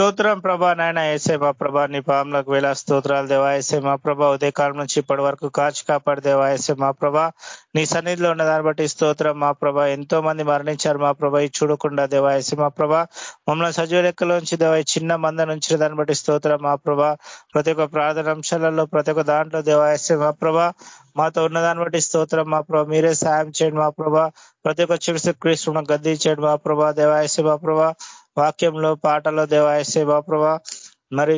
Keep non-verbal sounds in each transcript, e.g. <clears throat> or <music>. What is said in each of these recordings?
స్తోత్రం ప్రభా నాయన ఏసే మా ప్రభా నీ పాములకు వేలా స్తోత్రాలు దేవాయసే మా ప్రభా ఉదయకాలం నుంచి ఇప్పటి వరకు కాచి కాపాడు దేవాయసే మా ప్రభా. నీ సన్నిధిలో ఉన్న దాన్ని బట్టి స్తోత్రం మా ప్రభా. ఎంతో మంది మరణించారు మా ప్రభా ఇది చూడకుండా దేవాయసే మా ప్రభా. మమ్మల్ని సజీవ లెక్కలోంచి దేవా చిన్న మంద నుంచి దాన్ని బట్టి స్తోత్రం మా ప్రభా. ప్రతి ఒక్క ప్రార్థన అంశాలలో ప్రతి ఒక్క దాంట్లో దేవాయసే మా ప్రభా. మాతో ఉన్న దాన్ని బట్టి స్తోత్రం మా ప్రభా. మీరే సాయం చేయండి మా ప్రభా. ప్రతి ఒక్క చికిత్స క్రీస్తున్న చేయండి మా ప్రభా. దేవాయసే మా ప్రభా. వాక్యంలో పాటలో దేవాయసే మా ప్రభా మరి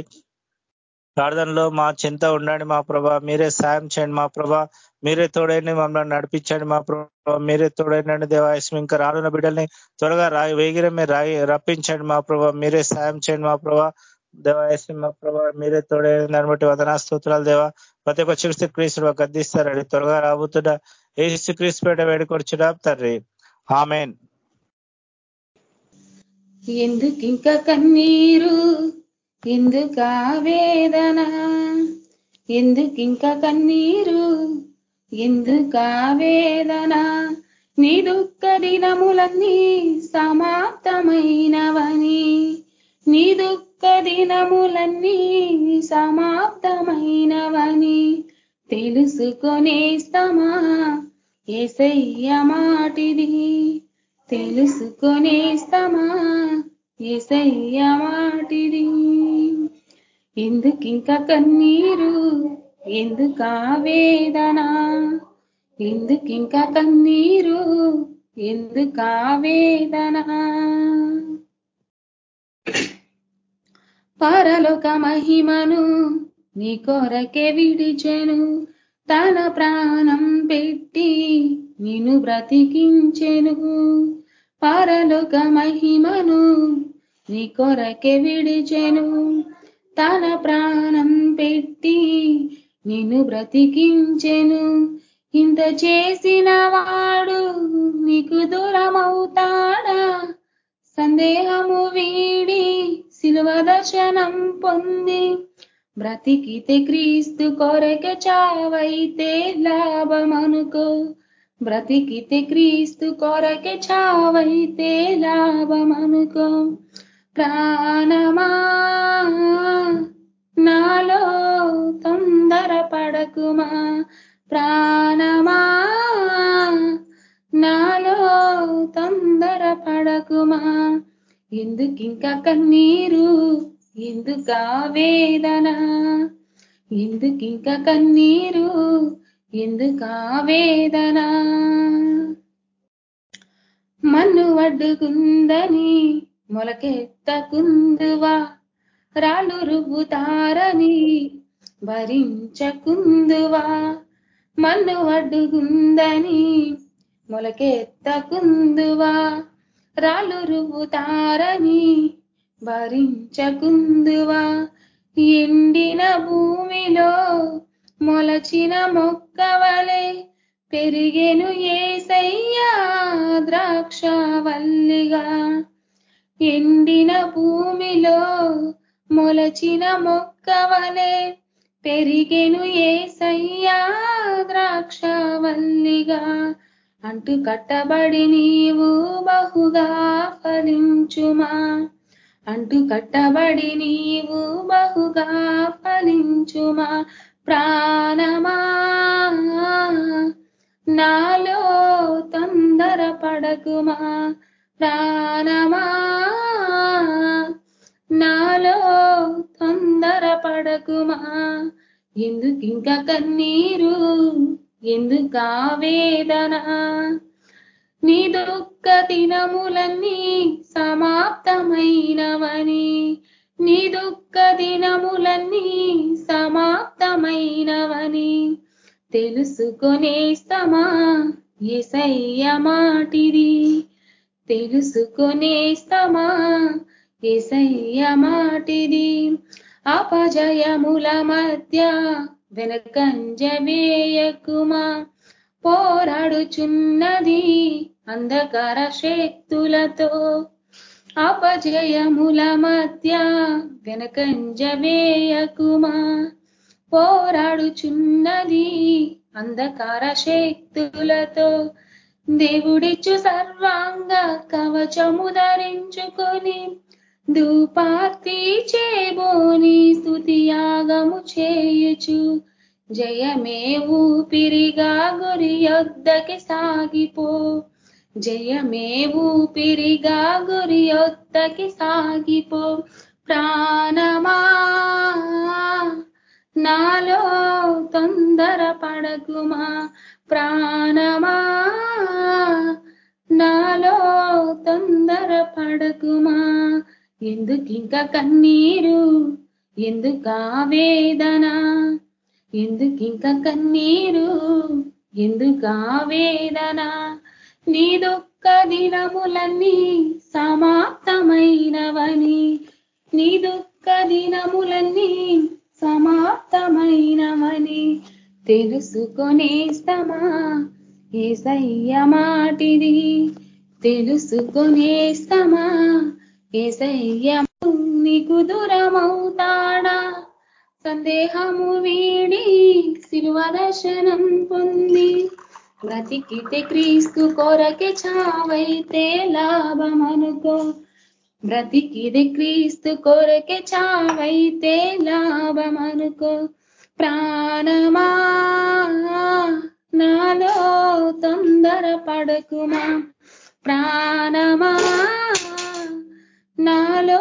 ప్రార్థనలో మా చింత ఉండండి మా ప్రభా మీరే సాయం చేయండి మా ప్రభా మీరే తోడైండి మమ్మల్ని నడిపించండి మా ప్రభా మీరే తోడైనండి దేవాయసం ఇంకా రానున్న బిడ్డల్ని త్వరగా రాయి వేగిరమే రాయి రప్పించండి మా ప్రభా మీరే సాయం చేయండి మా ప్రభా దేవాయసం మా ప్రభా మీరే తోడైన దాన్ని బట్టి వదనా స్తోత్రాలు దేవా ప్రతి ఒక్క చిరుస్తు క్రీస్తు గద్దిస్తారండి త్వరగా రాబోతున్న ఏ క్రీస్తుపేట వేడుకొచ్చుడా తండ్రి. ఆమెన్. ఎందుకింక కన్నీరు? ఎందుకా వేదన? ఎందుకింక కన్నీరు? ఎందుకా వేదన? నీ దుఃఖ దినములన్నీ సమాప్తమైనవని. నీ దుఃఖ దినములన్నీ సమాప్తమైనవని. తెలుసుకొనేస్తామా ఏసయ్య మాటిది. తెలుసుకొనేస్తామా ఏసయ్య మాటిది ఎందుకింక కన్నీరు? ఎందుక వేదన? ఎందుకింక కన్నీరు? ఎందుకా వేదన? పరలోక మహిమను నీ కొరకే విడిచెను. తన ప్రాణం పెట్టి నిన్ను బ్రతికించెను. పరలోక మహిమను నీ కొరకే విడిచెను. తన ప్రాణం పెట్టి నిన్ను బ్రతికించెను. ఇంత చేసిన వాడు నీకు దూరమవుతాడా? సందేహము వీడి శిలువ దర్శనం పొంది బ్రతికితే క్రీస్తు కొరకే చావైతే లాభమనుకో. బ్రతికితే క్రీస్తు కొరకే చావైతే లాభమనుకో ప్రాణమా? నాలో తొందర పడకుమా ప్రాణమా? నాలో తొందర పడకుమా ఎందుకింక కన్నీరు? ఎందుకా వేదన? ఎందుకింక కన్నీరు? ఎందుకా వేదన మన్ను వడ్డుకుందని మొలకెత్తకుందువా? రాళ్ళు రుబ్బుతారని భరించకుందువా? మన్ను వడ్డుకుందని మొలకెత్తకుందువా? రాళ్ళు రుబ్బుతారని భరించకుందువా? ఎండిన భూమిలో మొలచిన మొక్కవలే పెరిగెను ఏసయ్యా ద్రాక్షవల్లిగా. ఎండిన భూమిలో మొలచిన మొక్కవలే పెరిగెను ఏసయ్యా ద్రాక్షవల్లిగా. అంటు కట్టబడి నీవు బహుగా ఫలించుమా. అంటు కట్టబడి నీవు బహుగా ఫలించుమా. ప్రాణమా? నాలో తొందర పడకుమా ప్రాణమా? నాలో తొందర పడకుమా ఎందుకింక కన్నీరు? ఎందుకా వేదన? నీ దుఃఖ దినములన్నీ సమాప్తమైనవని నీ దుఃఖ దినములన్నీ సమాప్తమైనవని తెలుసుకొనేస్తమా ఎసయ్య మాటిది. తెలుసుకొనేస్తమా ఎసయ్య మాటిది. అపజయముల మధ్య వెనకంజ వేయకుమా పోరాడుచున్నది అంధకార శక్తులతో అపజయముల మధ్య వెనకంజ వేయకుమా పోరాడుచున్నది అంధకార శక్తులతో. దేవుడిచ్చు సర్వాంగ కవచము ధరించుకొని దూపార్తి చేబోని స్థుతియాగము చేయుచు. జయమే ఊపిరిగా గురి యొద్దకి సాగిపో. జయమేవు పిరిగా గురి ఒత్తకి సాగిపో. ప్రాణమా నాలో తొందర పడకుమా ప్రాణమా నాలో తొందర పడకుమా ఎందుకింక కన్నీరు ఎందుకా వేదన. ఎందుకింక కన్నీరు ఎందుకా వేదన. నీ దుఃఖ దినములన్నీ సమాప్తమైనవని. నీ దుఃఖ దినములన్నీ సమాప్తమైనవని. తెలుసుకొనేస్తమా ఏసయ్య మాటిది. తెలుసుకొనేస్తమా ఏసయ్య నీకు దూరమవుతాడా. సందేహము వీడి శిలువ దర్శనం పొంది. బ్రతికితే క్రీస్తు కొరకే చావైతే లాభమనుకో. బ్రతికిది క్రీస్తు కొరకే చావైతే లాభమనుకో. ప్రాణమా నాలో తొందర పడకుమా ప్రాణమా నాలో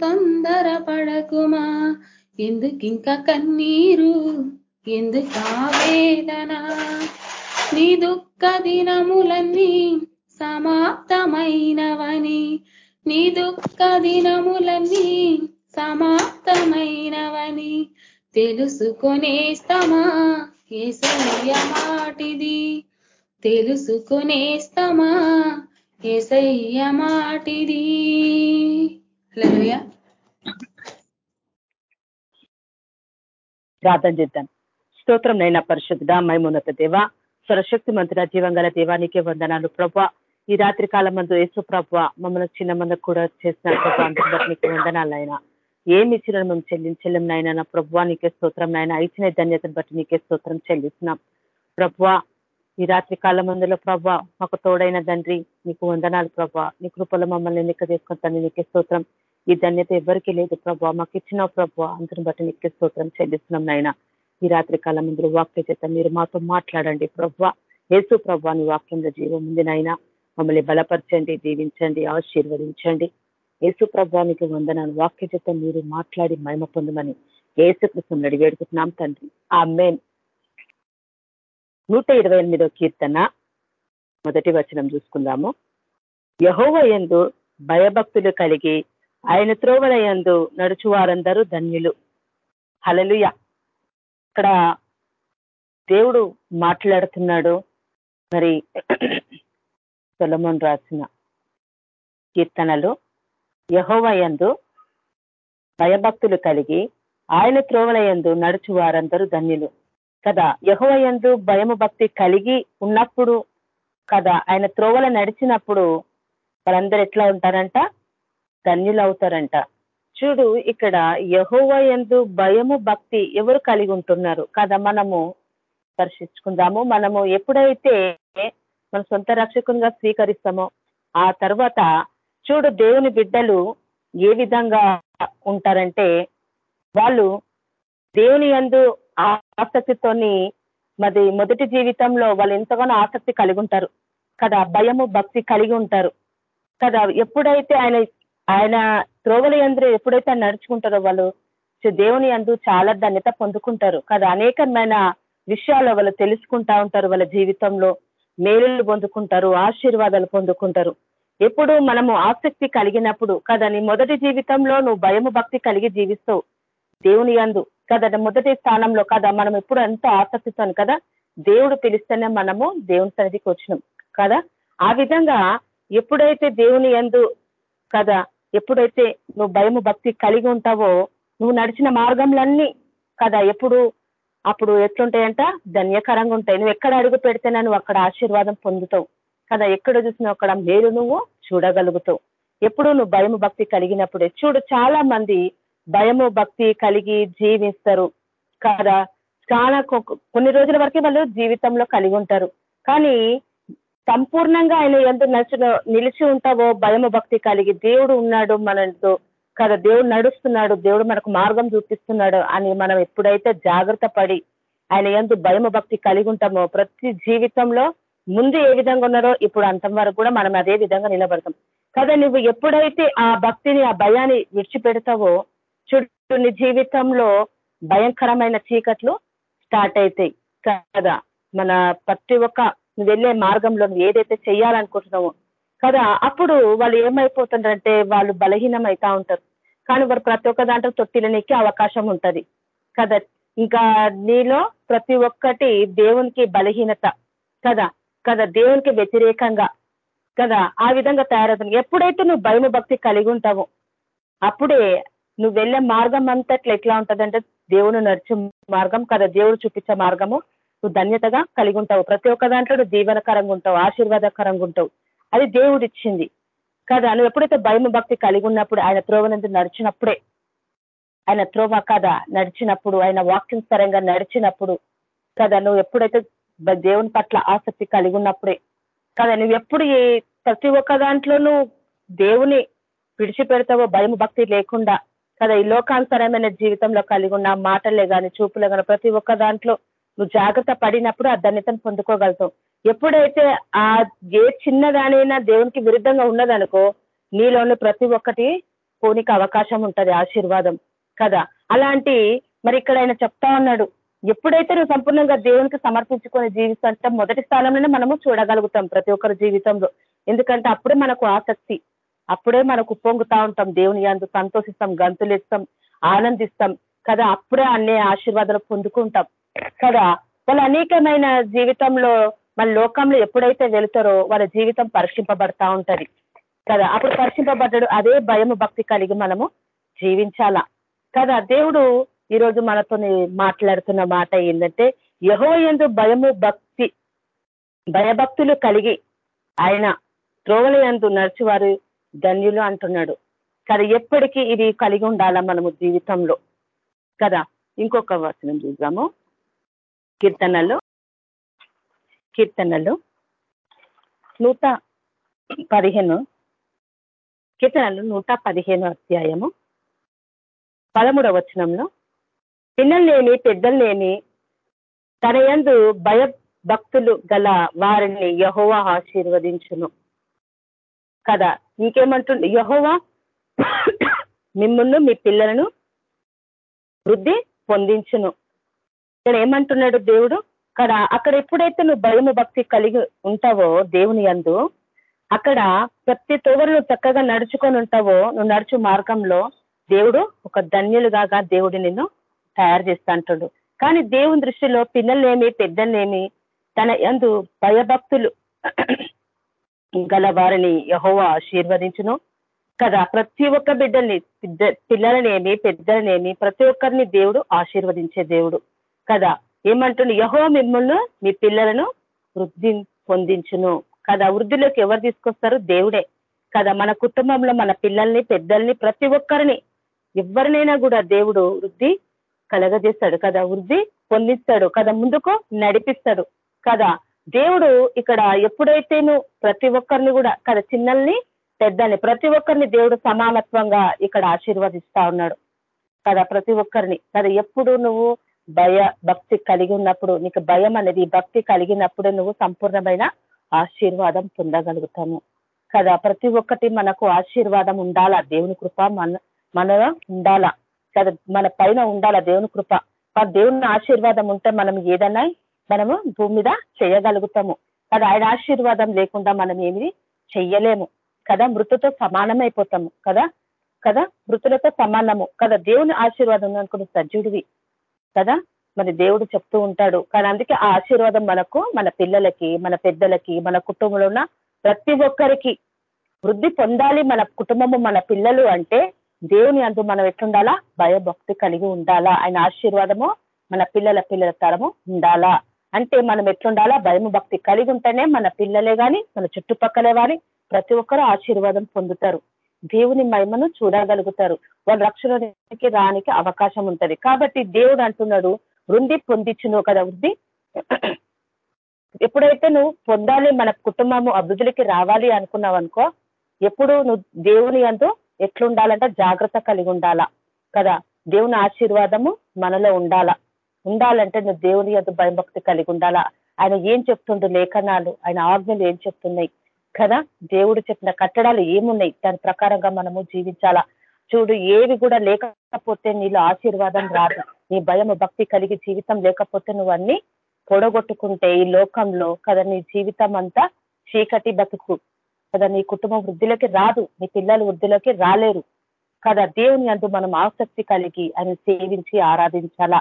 తొందర పడకుమా ఎందుకింక కన్నీరు ఎందుకా వేదనా. నీ దుఃఖ దినములన్నీ సమాప్తమైనవని. నీ దుఃఖ దినములన్నీ సమాప్తమైనవని. తెలుసుకొనేస్తమా ఏసయ్య మాటిది. తెలుసుకొనేస్తమా ఏసయ్య మాటిది. ప్రార్థన చేద్దాం. స్తోత్రం నైనా పరిశుద్ధ మైమున్నత దేవ స్వరశక్తి మంత్ర జీవంగల దేవానికి వందనాలు. ప్రభ ఈ రాత్రి కాలం మందు యేసు ప్రభ మమ్మల్ని చిన్న మంది కూడా చేసిన ప్రభా. వందనాలు ఆయన ఏమి ఇచ్చిన మేము చెల్లించలేం నాయన. నా ప్రభు నీకే స్తోత్రం నాయన. ఇచ్చిన ధన్యతను బట్టి నీకే స్తోత్రం చెల్లిస్తున్నాం. ప్రభు ఈ రాత్రి కాలం మందులో ప్రభ మాకు తోడైన తండ్రి నీకు వందనాలు ప్రభ. నీ కృపలో మమ్మల్ని ఎన్నిక చేసుకుంటాను నీకే స్తోత్రం. ఈ ధన్యత ఎవరికి లేదు ప్రభ. మాకు ఇచ్చిన ప్రభా. అందరిని బట్టి నీకే స్తోత్రం చెల్లిస్తున్నాం నాయన. ఈ రాత్రి కాలం ఇందులో వాక్య చేత మీరు మాతో మాట్లాడండి. ప్రవ్వ యేసు ప్రవ్వ అని వాక్యంలో జీవం ఉంది నాయన. మమ్మల్ని బలపరచండి దీవించండి ఆశీర్వదించండి. యేసు ప్రభానికి వందనాలు. వాక్య చేత మీరు మాట్లాడి మహిమ పొందమని యేసు నడి వేడుకుంటున్నాం తండ్రి. ఆ మెయిన్ నూట ఇరవై ఎనిమిదో కీర్తన. మొదటి వచనం చూసుకుందాము. యహోవ ఎందు భయభక్తులు కలిగి ఆయన త్రోవల యందు నడుచు వారందరూ ధన్యులు. హలలుయ ఇక్కడ దేవుడు మాట్లాడుతున్నాడు. మరి సొలమోన్ రాసిన కీర్తనలు యహోవ యందు భయభక్తులు కలిగి ఆయన త్రోవల యందు నడుచు వారందరూ ధన్యులు. కదా యహోవ యందు భయము భక్తి కలిగి ఉన్నప్పుడు కదా ఆయన త్రోవల నడిచినప్పుడు వాళ్ళందరూ ఎట్లా ఉంటారంట? ధన్యులు అవుతారంట చూడు ఇక్కడ యహోవ ఎందు భయము భక్తి ఎవరు కలిగి ఉంటున్నారు? కదా మనము దర్శించుకుందాము. మనము ఎప్పుడైతే మన సొంత రక్షకునిగా స్వీకరిస్తామో ఆ తర్వాత చూడు దేవుని బిడ్డలు ఏ విధంగా ఉంటారంటే వాళ్ళు దేవుని ఎందు ఆసక్తితోని మరి మొదటి జీవితంలో వాళ్ళు ఎంతగానో ఆసక్తి కలిగి ఉంటారు. కదా భయము భక్తి కలిగి ఉంటారు. కదా ఎప్పుడైతే ఆయన ఆయన త్రోవల ఎందు ఎప్పుడైతే నడుచుకుంటారో వాళ్ళు దేవుని అందు చాలా ధన్యత పొందుకుంటారు. కదా అనేకమైన విషయాలు వాళ్ళు తెలుసుకుంటా ఉంటారు వాళ్ళ జీవితంలో. మేలులు పొందుకుంటారు ఆశీర్వాదాలు పొందుకుంటారు. ఎప్పుడు మనము ఆసక్తి కలిగినప్పుడు కదా నీ మొదటి జీవితంలో నువ్వు భయము భక్తి కలిగి జీవిస్తావు దేవుని అందు. కదా మొదటి స్థానంలో కదా మనం ఎప్పుడు ఎంతో ఆసక్తితో కదా దేవుడు పిలిస్తేనే మనము దేవుని సన్నిధికి వచ్చినాం కదా. ఆ విధంగా ఎప్పుడైతే దేవుని ఎందు కదా ఎప్పుడైతే నువ్వు భయము భక్తి కలిగి ఉంటావో నువ్వు నడిచిన మార్గంలన్నీ కదా ఎప్పుడు? అప్పుడు ఎట్లుంటాయంట? ధన్యకరంగా ఉంటాయి. నువ్వు ఎక్కడ అడుగు పెడితేనే నువ్వు అక్కడ ఆశీర్వాదం పొందుతావు. కదా ఎక్కడ చూసినా అక్కడ మేలు నువ్వు చూడగలుగుతావు. ఎప్పుడు నువ్వు భయము భక్తి కలిగినప్పుడే. చూడు చాలా మంది భయము భక్తి కలిగి జీవిస్తారు కదా. చాలా కొన్ని రోజుల వరకే వాళ్ళు జీవితంలో కలిగి ఉంటారు. కానీ సంపూర్ణంగా ఆయన ఎంత నచ్చిన నిలిచి ఉంటావో భయము భక్తి కలిగి దేవుడు ఉన్నాడు మనతో కదా దేవుడు నడుస్తున్నాడు దేవుడు మనకు మార్గం చూపిస్తున్నాడు అని మనం ఎప్పుడైతే జాగ్రత్త పడి ఆయన ఎందు భయము భక్తి కలిగి ఉంటామో ప్రతి జీవితంలో ముందు ఏ విధంగా ఉన్నారో ఇప్పుడు అంతం వరకు కూడా మనం అదే విధంగా నిలబడతాం. కదా నువ్వు ఎప్పుడైతే ఆ భక్తిని ఆ భయాన్ని విడిచిపెడతావో చుట్టూ నీ జీవితంలో భయంకరమైన చీకట్లు స్టార్ట్ అవుతాయి కదా మన ప్రతి ఒక్క నువ్వు వెళ్ళే మార్గంలో నువ్వు ఏదైతే చేయాలనుకుంటున్నావో కదా అప్పుడు వాళ్ళు ఏమైపోతుండ్రంటే వాళ్ళు బలహీనం అవుతా ఉంటారు. కానీ వారు ప్రతి ఒక్క దాంట్లో తొట్టిలనికి అవకాశం ఉంటది. కదా ఇంకా నీలో ప్రతి ఒక్కటి దేవునికి బలహీనత. కదా కదా దేవునికి వ్యతిరేకంగా. కదా ఆ విధంగా తయారవుతుంది. ఎప్పుడైతే నువ్వు భయము భక్తి కలిగి ఉంటావో అప్పుడే నువ్వు వెళ్ళే మార్గం అంతట్లో ఎట్లా ఉంటదంటే దేవుని నడిచే మార్గం కదా దేవుడు చూపించే మార్గము నువ్వు ధన్యతగా కలిగి ఉంటావు. ప్రతి ఒక్క దాంట్లో నువ్వు దీవెనకరంగా ఉంటావు ఆశీర్వాదకరంగా ఉంటావు. అది దేవుడు ఇచ్చింది కదా? నువ్వు ఎప్పుడైతే భయం భక్తి కలిగి ఉన్నప్పుడు ఆయన త్రోవనందు నడిచినప్పుడే ఆయన త్రోవ కదా? నడిచినప్పుడు ఆయన వాక్యం పరంగా నడిచినప్పుడు కదా? నువ్వు ఎప్పుడైతే దేవుని పట్ల ఆసక్తి కలిగి ఉన్నప్పుడే కదా? నువ్వు ఎప్పుడు ఏ ప్రతి ఒక్క దాంట్లోనూ దేవుని విడిచిపెడతావో భయం భక్తి లేకుండా కదా? ఈ లోకానుసరమైన జీవితంలో కలిగి ఉన్న మాటలే కానీ చూపులే కానీ ప్రతి ఒక్క దాంట్లో నువ్వు జాగ్రత్త పడినప్పుడు ఆ ధన్యతను పొందుకోగలుగుతావు. ఎప్పుడైతే ఆ ఏ చిన్నదానైనా దేవునికి విరుద్ధంగా ఉన్నదనుకో నీలోని ప్రతి ఒక్కటి పోనీకి అవకాశం ఉంటది ఆశీర్వాదం కదా. అలాంటి మరి ఇక్కడ ఆయన చెప్తా ఉన్నాడు ఎప్పుడైతే నువ్వు సంపూర్ణంగా దేవునికి సమర్పించుకొని జీవిస్తుంటే మొదటి స్థానంలోనే మనము చూడగలుగుతాం ప్రతి ఒక్కరి జీవితంలో. ఎందుకంటే అప్పుడే మనకు ఆసక్తి అప్పుడే మనకు పొంగుతా ఉంటాం దేవుని అందు సంతోషిస్తాం గంతులేస్తాం ఆనందిస్తాం కదా. అప్పుడే అన్నే ఆశీర్వాదాలు పొందుకుంటాం. కదా? వాళ్ళు అనేకమైన జీవితంలో మన లోకంలో ఎప్పుడైతే వెళుతారో వాళ్ళ జీవితం పరీక్షింపబడతా ఉంటది. కదా? అప్పుడు పరీక్షింపబడ్డాడు అదే భయము భక్తి కలిగి మనము జీవించాలా? కదా? దేవుడు ఈ రోజు మనతో మాట్లాడుతున్న మాట ఏంటంటే యహో ఎందు భయము భక్తి భయభక్తులు కలిగి ఆయన త్రోవల ఎందు నడిచివారు ధన్యులు అంటున్నాడు. కదా? ఎప్పటికీ ఇది కలిగి ఉండాలా మనము జీవితంలో? కదా? ఇంకొక వచనం చూద్దాము. కీర్తనలు కీర్తనలు నూట పదిహేను కీర్తనలు నూట పదిహేను అధ్యాయము పదమూడవ వచనంలో పిల్లల్నేమి పెద్దల్నేమి తనయందు భయ భక్తులు గల వారిని యహోవా ఆశీర్వదించును. కదా ఇంకేమంటుంది యహోవా మిమ్మల్ని మీ పిల్లలను వృద్ధి పొందించును. ఇక్కడ ఏమంటున్నాడు దేవుడు? అక్కడ అక్కడ ఎప్పుడైతే నువ్వు భయము భక్తి కలిగి ఉంటావో దేవుని యందు అక్కడ ప్రతి తోవరు చక్కగా నడుచుకొని ఉంటావో నువ్వు నడుచు మార్గంలో దేవుడు ఒక ధన్యులుగా దేవుడు నిన్ను తయారు చేస్తా అంటాడు. కానీ దేవుని దృష్టిలో పిల్లలేమి పెద్దలేమి తన యందు భయభక్తులు గల వారిని యహోవా ఆశీర్వదించును. కదా ప్రతి ఒక్క బిడ్డల్ని పిల్లలనేమి పెద్దలనేమి ప్రతి ఒక్కరిని దేవుడు ఆశీర్వదించే దేవుడు. కదా. ఏమంటుండు? యహో మిమ్మల్ని మీ పిల్లలను వృద్ధి పొందించును. కదా వృద్ధిలోకి ఎవరు తీసుకొస్తారు? దేవుడే. కదా మన కుటుంబంలో మన పిల్లల్ని పెద్దల్ని ప్రతి ఒక్కరిని ఎవరినైనా కూడా దేవుడు వృద్ధి కలగజేస్తాడు. కదా వృద్ధి పొందిస్తాడు. కదా ముందుకు నడిపిస్తాడు. కదా దేవుడు ఇక్కడ ఎప్పుడైతేను ప్రతి ఒక్కరిని కూడా కదా చిన్నల్ని పెద్దని ప్రతి ఒక్కరిని దేవుడు సమానత్వంగా ఇక్కడ ఆశీర్వదిస్తా ఉన్నాడు. కదా ప్రతి ఒక్కరిని. కదా ఎప్పుడు నువ్వు భయ భక్తి కలిగి ఉన్నప్పుడు నీకు భయం అనేది భక్తి కలిగినప్పుడు నువ్వు సంపూర్ణమైన ఆశీర్వాదం పొందగలుగుతాము. కదా? ప్రతి ఒక్కటి మనకు ఆశీర్వాదం ఉండాలా? దేవుని కృప మన మనలో ఉండాలా? కదా? మన పైన ఉండాలా దేవుని కృప? ఆ దేవుని ఆశీర్వాదం ఉంటే మనం ఏదన్నా మనము భూమి మీద చేయగలుగుతాము. కదా? ఆయన ఆశీర్వాదం లేకుండా మనం ఏమి చెయ్యలేము. కదా? మృతుతో సమానమైపోతాము. కదా? కదా? మృతులతో సమానము. కదా? దేవుని ఆశీర్వాదం అనుకున్న సజ్జుడివి కదా? మరి దేవుడు చెప్తూ ఉంటాడు. కానీ అందుకే ఆ ఆశీర్వాదం మనకు మన పిల్లలకి మన పెద్దలకి మన కుటుంబంలో ఉన్న ప్రతి ఒక్కరికి వృద్ధి పొందాలి మన కుటుంబము మన పిల్లలు అంటే దేవుని అందు మనం ఎట్లుండాలా? భయభక్తి కలిగి ఉండాలా? ఆయన ఆశీర్వాదము మన పిల్లల పిల్లల తరము ఉండాలా? అంటే మనం ఎట్లుండాలా? భయము భక్తి కలిగి ఉంటేనే మన పిల్లలే కానీ మన చుట్టుపక్కలే కానీ ప్రతి ఒక్కరు ఆశీర్వాదం పొందుతారు. దేవుని మహిమను చూడగలుగుతారు. వాళ్ళ రక్షణకి రానికి అవకాశం ఉంటది. కాబట్టి దేవుడు అంటున్నాడు వృంది పొందించును కదా వృద్ధి. ఎప్పుడైతే నువ్వు పొందాలి మన కుటుంబము అభివృద్ధికి రావాలి అనుకున్నావు అనుకో ఎప్పుడు నువ్వు దేవుని అందు ఎట్లుండాలంటే జాగ్రత్త కలిగి ఉండాలా కదా. దేవుని ఆశీర్వాదము మనలో ఉండాలా. ఉండాలంటే నువ్వు దేవుని యొక్క భయభక్తి కలిగి ఉండాలా. ఆయన ఏం చెప్తుండు లేఖనాలు ఆయన ఆజ్ఞలు ఏం చెప్తున్నాయి? కదా? దేవుడు చెప్పిన కట్టడాలు ఏమున్నాయి? దాని ప్రకారంగా మనము జీవించాలా? చూడు ఏవి కూడా లేకపోతే నీలో ఆశీర్వాదం రాదు. నీ భయం భక్తి కలిగి జీవితం లేకపోతే నువ్వు అన్ని పొడగొట్టుకుంటే ఈ లోకంలో కదా నీ జీవితం అంతా చీకటి బతుకు. కదా నీ కుటుంబం వృద్ధిలోకి రాదు. నీ పిల్లలు వృద్ధిలోకి రాలేరు. కదా దేవుని అందు మనం ఆసక్తి కలిగి ఆయన సేవించి ఆరాధించాలా?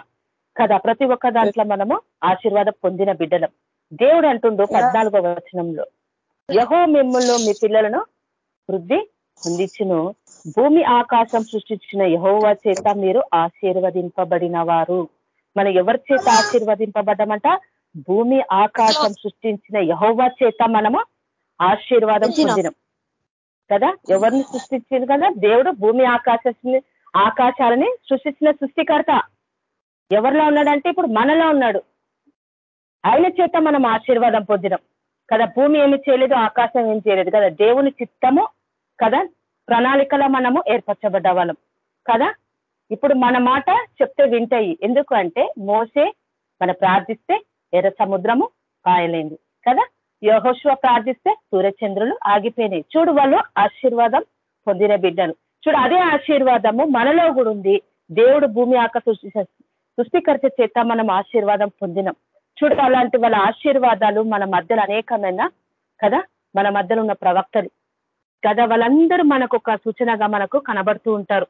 కదా ప్రతి ఒక్క దాంట్లో మనము ఆశీర్వాదం పొందిన బిడ్డలం. దేవుడు అంటుండు పద్నాలుగో వచనంలో. యహో మిమ్మల్ని మీ పిల్లలను వృద్ధి పొందించును. భూమి ఆకాశం సృష్టించిన యహోవా చేత మీరు ఆశీర్వదింపబడిన వారు మనం ఎవరి చేత ఆశీర్వదింపబడ్డమంట? భూమి ఆకాశం సృష్టించిన యహోవా చేత మనము ఆశీర్వాదం పొందినం. కదా? ఎవరిని సృష్టించింది కదా? దేవుడు భూమి ఆకాశాన్ని ఆకాశాలని సృష్టించిన సృష్టికర్త. ఎవరిలో ఉన్నాడంటే ఇప్పుడు మనలో ఉన్నాడు. ఆయన చేత మనం ఆశీర్వాదం పొందినం. కదా భూమి ఏమి చేయలేదు ఆకాశం ఏం చేయలేదు కదా. దేవుని చిత్తము కదా ప్రణాళికలో మనము ఏర్పరచబడ్డ వాళ్ళం కదా. ఇప్పుడు మన మాట చెప్తే వింటాయి. ఎందుకు అంటే మోసే మన ప్రార్థిస్తే ఎర్ర సముద్రము పాయలేంది కదా. యహోశ్వ ప్రార్థిస్తే సూర్యచంద్రులు ఆగిపోయినాయి. చూడు వాళ్ళు ఆశీర్వాదం పొందిన బిడ్డలు. చూడు అదే ఆశీర్వాదము మనలో కూడా ఉంది. దేవుడు భూమి ఆక సృష్టికర్త చేత మనం ఆశీర్వాదం పొందినం. చూడు అలాంటి వాళ్ళ ఆశీర్వాదాలు మన మధ్యలో అనేకమైన కదా? మన మధ్యలో ఉన్న ప్రవక్తలు. కదా? వాళ్ళందరూ మనకు ఒక సూచనగా మనకు కనబడుతూ ఉంటారు.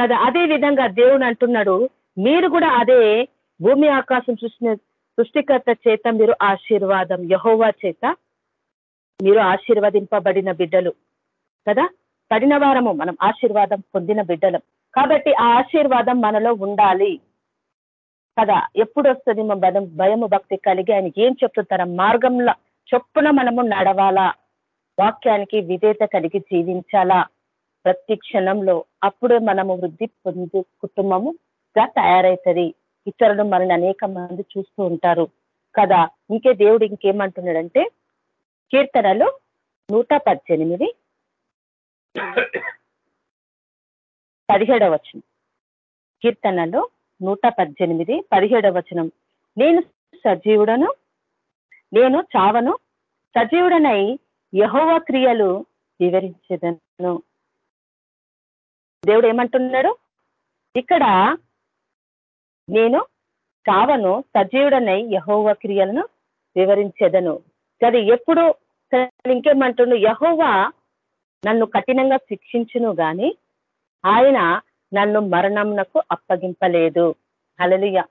కదా? అదే విధంగా దేవుడు అంటున్నాడు మీరు కూడా అదే భూమి ఆకాశం సృష్టి సృష్టికర్త చేత మీరు ఆశీర్వాదం యహోవా చేత మీరు ఆశీర్వదింపబడిన బిడ్డలు. కదా? పడిన వారము మనం ఆశీర్వాదం పొందిన బిడ్డలం. కాబట్టి ఆ ఆశీర్వాదం మనలో ఉండాలి. కదా ఎప్పుడు వస్తుంది మా భయం భయము భక్తి కలిగి ఆయన ఏం చెప్తుంటారు? మార్గంలో చొప్పున మనము నడవాలా? వాక్యానికి విధేత కలిగి జీవించాలా? ప్రతి క్షణంలో అప్పుడే మనము వృద్ధి పొంది కుటుంబముగా తయారవుతుంది ఇతరులు మనని అనేక మంది చూస్తూ ఉంటారు కదా. ఇంకే దేవుడు ఇంకేమంటున్నాడంటే కీర్తనలు నూట పద్దెనిమిది పదిహేడవ వచనం. కీర్తనలు నూట పద్దెనిమిది పదిహేడవ వచనం. నేను సజీవుడను నేను చావను సజీవుడనై యహోవ క్రియలు వివరించదను. దేవుడు ఏమంటున్నాడు? ఇక్కడ నేను చావను సజీవుడనై యహోవ క్రియలను వివరించదను. సరే ఎప్పుడు? ఇంకేమంటుండు? యహోవా నన్ను కఠినంగా శిక్షించును గాని ఆయన నన్ను మరణంనకు అప్పగింపలేదు. అలలియ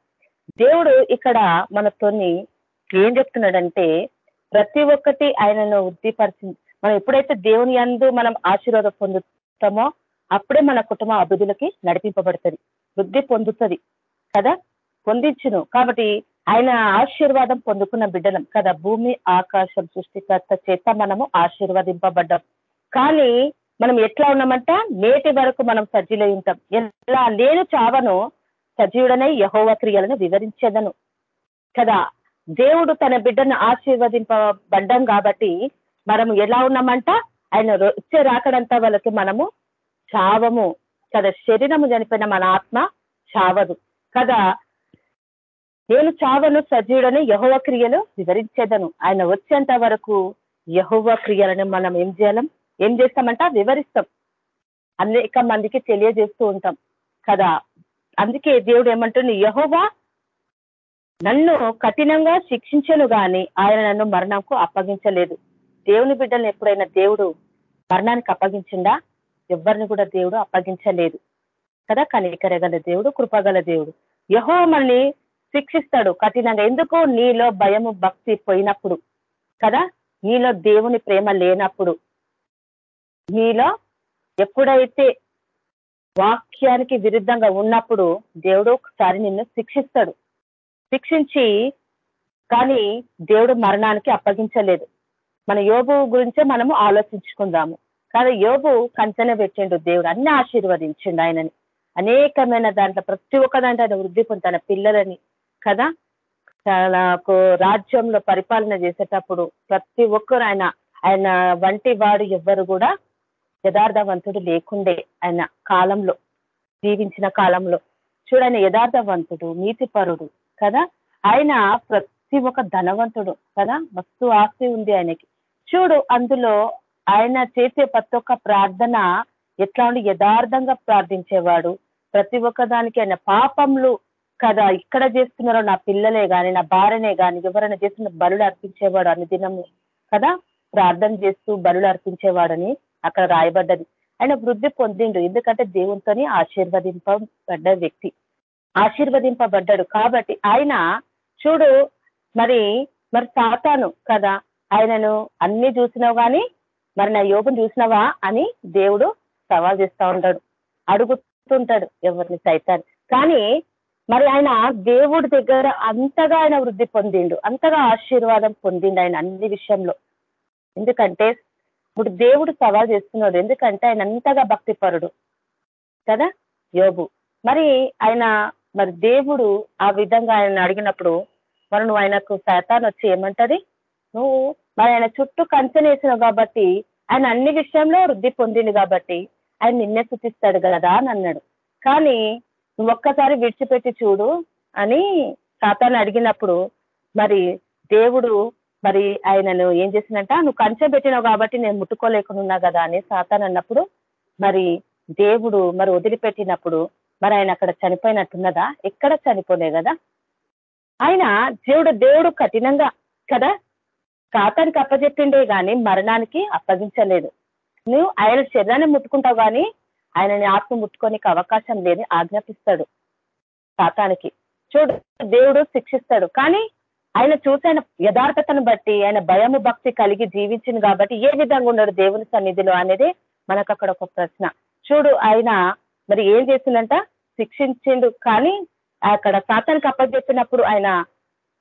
దేవుడు ఇక్కడ మనతోని ఏం చెప్తున్నాడంటే ప్రతి ఒక్కటి ఆయనను వృద్ధిపరిచి మనం ఎప్పుడైతే దేవుని అందు మనం ఆశీర్వాదం పొందుతామో అప్పుడే మన కుటుంబ అభివృద్ధులకి నడిపింపబడుతుంది వృద్ధి పొందుతుంది కదా? పొందించును. కాబట్టి ఆయన ఆశీర్వాదం పొందుకున్న బిడ్డలం కదా? భూమి ఆకాశం సృష్టికర్త చేత మనము ఆశీర్వదింపబడ్డాం. కానీ మనం ఎట్లా ఉన్నామంట నేటి వరకు మనం సజ్జీలో ఉంటాం. ఎలా నేను చావను సజీవుడనై యహోవ క్రియలను వివరించేదను. కదా దేవుడు తన బిడ్డను ఆశీర్వదింపబడ్డం కాబట్టి మనము ఎలా ఉన్నామంట ఆయన వచ్చే రాకడంతా వాళ్ళకి మనము చావము. కదా శరీరము చనిపోయిన మన ఆత్మ చావదు. కదా నేను చావను సజీవుడని యహోవ క్రియలు వివరించేదను. ఆయన వచ్చేంత వరకు యహోవ క్రియలను మనం ఏం చేయాలం? ఏం చేస్తామంట? వివరిస్తాం. అనేక మందికి తెలియజేస్తూ ఉంటాం. కదా? అందుకే దేవుడు ఏమంటుంది? యహోవా నన్ను కఠినంగా శిక్షించను గాని ఆయన నన్ను మరణంకు అప్పగించలేదు. దేవుని బిడ్డలను ఎప్పుడైనా దేవుడు మరణానికి అప్పగించిందా ఎవరిని కూడా దేవుడు అప్పగించలేదు. కదా? కనికరగల దేవుడు కృపగల దేవుడు. యహో మనల్ని శిక్షిస్తాడు కఠినంగా. ఎందుకు? నీలో భయము భక్తి పోయినప్పుడు. కదా? నీలో దేవుని ప్రేమ లేనప్పుడు. నీలో ఎప్పుడైతే వాక్యానికి విరుద్ధంగా ఉన్నప్పుడు దేవుడు ఒకసారి నిన్ను శిక్షిస్తాడు. శిక్షించి కానీ దేవుడు మరణానికి అప్పగించలేదు. మన యోబు గురించే మనము ఆలోచించుకుందాము. కానీ యోబు కంచెన పెట్టిండు దేవుడు అన్ని ఆశీర్వదించిండు ఆయనని. అనేకమైన దాంట్లో ప్రతి ఒక్క దాంట్లో ఆయన వృద్ధి పొందిన తన పిల్లలని కదా? తనకు రాజ్యంలో పరిపాలన చేసేటప్పుడు ప్రతి ఒక్కరు ఆయన ఆయన వంటి వాడు ఎవ్వరు కూడా యథార్థవంతుడు లేకుండే ఆయన కాలంలో జీవించిన కాలంలో. చూడని యథార్థవంతుడు నీతిపరుడు కదా? ఆయన ప్రతి ఒక్క ధనవంతుడు కదా? మస్తు ఆస్తి ఉంది ఆయనకి. చూడు అందులో ఆయన చేసే ప్రతి ఒక్క ప్రార్థన ఎట్లా ఉండి యథార్థంగా ప్రార్థించేవాడు. ప్రతి ఒక్క దానికి ఆయన పాపంలు కదా? ఇక్కడ చేస్తున్నారో నా పిల్లలే కానీ నా భార్యనే గాని ఎవరైనా చేస్తున్న బరులు అర్పించేవాడు అన్ని దినము కదా? ప్రార్థన చేస్తూ బరులు అర్పించేవాడని అక్కడ రాయబడ్డది. ఆయన వృద్ధి పొందిండు. ఎందుకంటే దేవునితోని ఆశీర్వదింపబడ్డ వ్యక్తి. ఆశీర్వదింపబడ్డాడు. కాబట్టి ఆయన చూడు మరి మరి సాతాను కదా. ఆయనను అన్ని చూసినావు కానీ మరి నా యోగం చూసినావా అని దేవుడు సవాల్ చేస్తా ఉంటాడు. అడుగుతుంటాడు ఎవరిని సైతాన్ని కానీ మరి ఆయన దేవుడి దగ్గర అంతగా ఆయన వృద్ధి పొందిండు. అంతగా ఆశీర్వాదం పొందిండు ఆయన అన్ని విషయంలో. ఎందుకంటే ఇప్పుడు దేవుడు సవాల్ చేస్తున్నాడు. ఎందుకంటే ఆయన అంతగా భక్తిపరుడు కదా యోగు మరి ఆయన మరి దేవుడు ఆ విధంగా ఆయన అడిగినప్పుడు మరి నువ్వు ఆయనకు శాతాన్ వచ్చి ఏమంటది? నువ్వు మరి ఆయన చుట్టూ కంచెనేసినావు కాబట్టి ఆయన అన్ని విషయంలో వృద్ధి పొందింది కాబట్టి ఆయన నిన్నే శుతిస్తాడు కదా అని అన్నాడు. కానీ నువ్వు ఒక్కసారి విడిచిపెట్టి చూడు అని శాతాన్ని అడిగినప్పుడు మరి దేవుడు మరి ఆయనను ఏం చేసిందంట? నువ్వు కంచె పెట్టినావు కాబట్టి నేను ముట్టుకోలేకుండా కదా అని సాతాన్ అన్నప్పుడు మరి దేవుడు మరి వదిలిపెట్టినప్పుడు మరి ఆయన అక్కడ చనిపోయినట్టున్నదా? ఎక్కడ చనిపోలే కదా? ఆయన దేవుడు దేవుడు కఠినంగా కదా? సాతానికి అప్పజెప్పిండే కానీ మరణానికి అప్పగించలేదు. నువ్వు ఆయన శరీరాన్ని ముట్టుకుంటావు కానీ ఆయనని ఆత్మ ముట్టుకోనికి అవకాశం లేని ఆజ్ఞాపిస్తాడు సాతానికి. చూడు దేవుడు శిక్షిస్తాడు. కానీ ఆయన చూసిన యథార్థతను బట్టి ఆయన భయము భక్తి కలిగి జీవించింది కాబట్టి ఏ విధంగా ఉన్నాడు దేవుని సన్నిధిలో అనేది మనకు అక్కడ ఒక ప్రశ్న. చూడు ఆయన మరి ఏం చేసిందంట శిక్షించిండు. కానీ అక్కడ సాతానికి అప్పచెప్పినప్పుడు ఆయన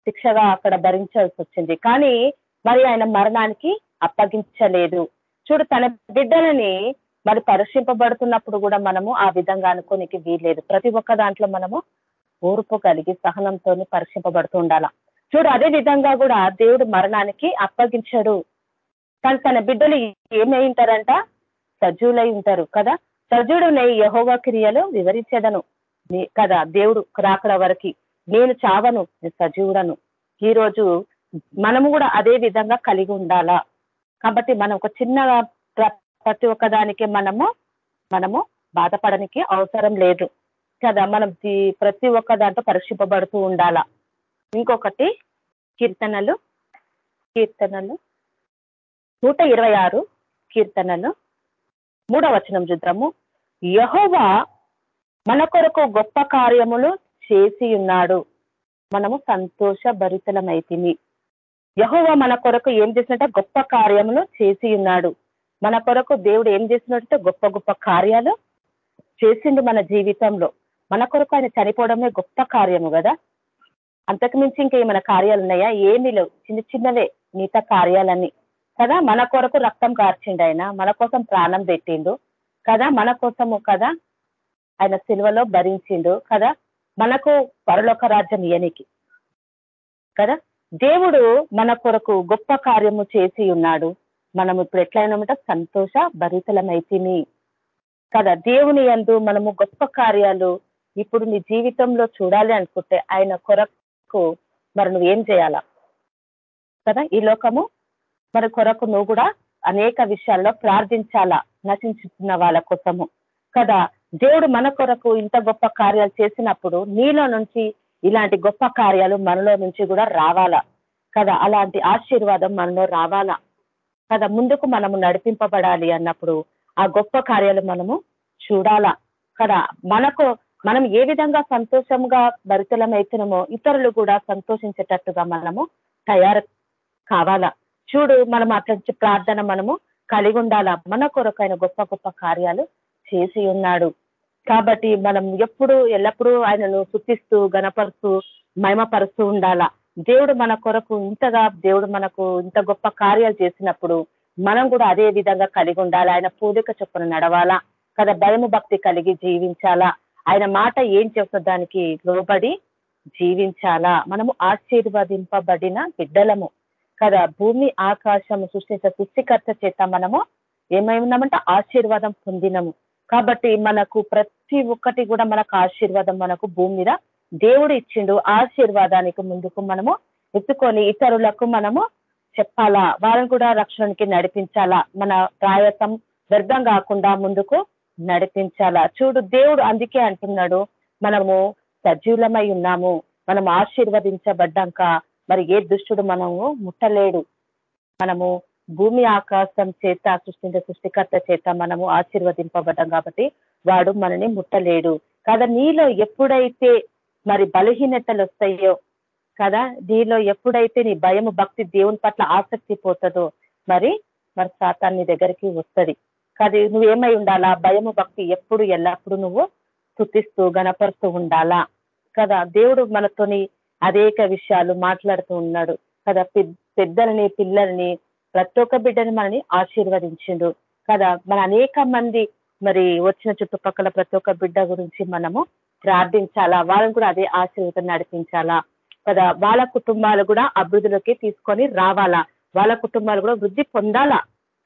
శిక్షగా అక్కడ భరించాల్సి వచ్చింది. కానీ మరి ఆయన మరణానికి అప్పగించలేదు. చూడు తన బిడ్డలని మరి పరీక్షింపబడుతున్నప్పుడు కూడా మనము ఆ విధంగా అనుకోనికి వీల్లేదు. ప్రతి ఒక్క దాంట్లో మనము ఓర్పు కలిగి సహనంతో పరీక్షింపబడుతూ ఉండాలా? చూడు అదే విధంగా కూడా దేవుడు మరణానికి అప్పగించడు. కానీ తన బిడ్డలు ఏమై ఉంటారంట? సజీవులై ఉంటారు కదా? సజీవుడునై యహోవా క్రియలు వివరించదను. కదా దేవుడు రాకడ వరకు. నేను చావను నేను సజీవుడను ఈ రోజు మనము కూడా అదే విధంగా కలిగి ఉండాలా. కాబట్టి మనం ఒక చిన్న ప్రతి ఒక్క దానికి మనము మనము బాధపడడానికి అవసరం లేదు. కదా మనం ప్రతి ఒక్క దాంట్లో పరీక్షింపబడుతూ ఉండాలా. ఇంకొకటి కీర్తనలు కీర్తనలు. నూట ఇరవై ఆరు కీర్తనలు. మూడవ వచనం చూద్దాము. యహోవా మన కొరకు గొప్ప కార్యములు చేసి ఉన్నాడు. మనము సంతోష భరితలమైతిని యహోవా మన కొరకు ఏం చేసినట్టే గొప్ప కార్యములు చేసి ఉన్నాడు. మన కొరకు దేవుడు ఏం చేసినట్టే గొప్ప గొప్ప కార్యాలు చేసిండు మన జీవితంలో. మన కొరకు ఆయన చనిపోవడమే గొప్ప కార్యము కదా. అంతకు మించి ఇంకా ఏమైనా కార్యాలు ఉన్నాయా? ఏమీ లేవు. చిన్న చిన్నవే మిగతా కార్యాలన్నీ. కదా మన కొరకు రక్తం కార్చిండు ఆయన. మన కోసం ప్రాణం పెట్టిండు. కదా మన కోసము కదా ఆయన సిల్వలో భరించిండు. కదా మనకు పరలోక రాజ్యం ఇయనికి కదా దేవుడు మన కొరకు గొప్ప కార్యము చేసి ఉన్నాడు. మనం ఇప్పుడు ఎట్లయినామంట సంతోష భరితలమైతిని కదా దేవుని అందు మనము గొప్ప కార్యాలు ఇప్పుడు నీ జీవితంలో చూడాలి అనుకుంటే ఆయన కొరకు మరి నువ్వు ఏం చేయాలా? కదా ఈ లోకము మరి కొరకు నువ్వు కూడా అనేక విషయాల్లో ప్రార్థించాలా నశించుతున్న వాళ్ళ కోసము. కదా దేవుడు మన కొరకు ఇంత గొప్ప కార్యాలు చేసినప్పుడు నీలో నుంచి ఇలాంటి గొప్ప కార్యాలు మనలో నుంచి కూడా రావాలా? కదా అలాంటి ఆశీర్వాదం మనలో రావాలా? కదా ముందుకు మనము నడిపింపబడాలి అన్నప్పుడు ఆ గొప్ప కార్యాలు మనము చూడాలా? కదా మనకు మనం ఏ విధంగా సంతోషంగా భరితలమైతున్నామో ఇతరులు కూడా సంతోషించేటట్టుగా మనము తయారు కావాలా. చూడు మనం అట్లా ప్రార్థన మనము కలిగి ఉండాలా? మన కొరకైన గొప్ప గొప్ప కార్యాలు చేసి ఉన్నాడు. కాబట్టి మనం ఎప్పుడు ఎల్లప్పుడూ ఆయనను శుద్ధిస్తూ గణపరుస్తూ మహిమపరుస్తూ ఉండాలా? దేవుడు మన కొరకు ఇంతగా దేవుడు మనకు ఇంత గొప్ప కార్యాలు చేసినప్పుడు మనం కూడా అదే విధంగా కలిగి ఉండాలి? ఆయన పూలిక చొప్పున నడవాలా? కదా భయము భక్తి కలిగి జీవించాలా? ఆయన మాట ఏం చేస్తున్న దానికి లోబడి జీవించాలా? మనము ఆశీర్వదింపబడిన బిడ్డలము కదా. భూమి ఆకాశము సృష్టించే సృష్టికర్త చేత మనము ఏమై ఆశీర్వాదం పొందినము. కాబట్టి మనకు ప్రతి ఒక్కటి కూడా మనకు ఆశీర్వాదం మనకు భూమి మీద దేవుడు ఇచ్చిండు. ఆశీర్వాదానికి ముందుకు మనము ఎత్తుకొని ఇతరులకు మనము చెప్పాలా? వాళ్ళని కూడా రక్షణకి నడిపించాలా? మన ప్రాయసం వ్యర్థం కాకుండా ముందుకు నడిపించాలా? చూడు దేవుడు అందుకే అంటున్నాడు మనము సజీవులమై ఉన్నాము మనం ఆశీర్వదించబడ్డాక మరి ఏ దుష్టుడు మనము ముట్టలేడు. మనము భూమి ఆకాశం చేత సృష్టించే సృష్టికర్త చేత మనము ఆశీర్వదింపబడ్డాం కాబట్టి వాడు మనని ముట్టలేడు. కదా నీలో ఎప్పుడైతే మరి బలహీనతలు వస్తాయో కదా నీలో ఎప్పుడైతే నీ భయము భక్తి దేవుని పట్ల ఆసక్తి పోతుందో మరి మరి సాతాన్ని దగ్గరికి వస్తుంది. కాదు నువ్వేమై ఉండాలా? భయము భక్తి ఎప్పుడు ఎల్లప్పుడు నువ్వు స్థుతిస్తూ గణపరుస్తూ ఉండాలా? కదా దేవుడు మనతోని అనేక విషయాలు మాట్లాడుతూ ఉన్నాడు. కదా పెద్దలని పిల్లల్ని ప్రతి ఒక్క బిడ్డని మనని ఆశీర్వదించిండు. కదా మన అనేక మంది మరి వచ్చిన చుట్టుపక్కల ప్రతి ఒక్క బిడ్డ గురించి మనము ప్రార్థించాలా? వాళ్ళని కూడా అదే ఆశీర్వదం నడిపించాలా? కదా వాళ్ళ కుటుంబాలు కూడా అభివృద్ధిలోకి తీసుకొని రావాలా? వాళ్ళ కుటుంబాలు కూడా వృద్ధి పొందాలా?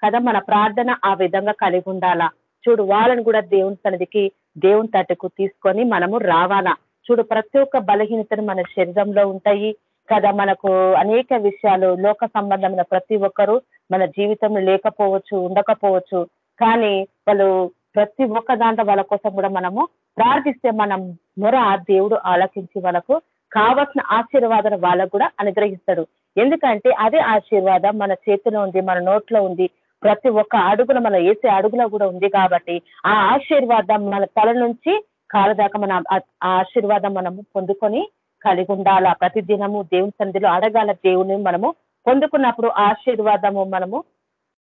కదా మన ప్రార్థన ఆ విధంగా కలిగి ఉండాలా? చూడు వాళ్ళని కూడా దేవుని సన్నిధికి దేవుని తట్టుకు తీసుకొని మనము రావాలా? చూడు ప్రతి ఒక్క బలహీనతను మన శరీరంలో ఉంటాయి కదా మనకు అనేక విషయాలు లోక సంబంధమైన ప్రతి ఒక్కరు మన జీవితంలో లేకపోవచ్చు ఉండకపోవచ్చు. కానీ వాళ్ళు ప్రతి ఒక్క దాంట్లో వాళ్ళ కోసం కూడా మనము ప్రార్థిస్తే మనం మొర దేవుడు ఆలకించి వాళ్ళకు కావలసిన ఆశీర్వాదం వాళ్ళకు కూడా అనుగ్రహిస్తాడు. ఎందుకంటే అదే ఆశీర్వాదం మన చేతిలో ఉంది మన నోట్లో ఉంది. ప్రతి ఒక్క అడుగున మన ఏసే అడుగులో కూడా ఉంది కాబట్టి ఆ ఆశీర్వాదం మన తల నుంచి కాళ్ళ దాకా మన ఆ ఆశీర్వాదం మనము పొందుకొని కలిగి ఉండాలా. ప్రతి దినము దేవుని సన్నిధిలో అడగాల దేవుని మనము పొందుకున్నప్పుడు ఆశీర్వాదము మనము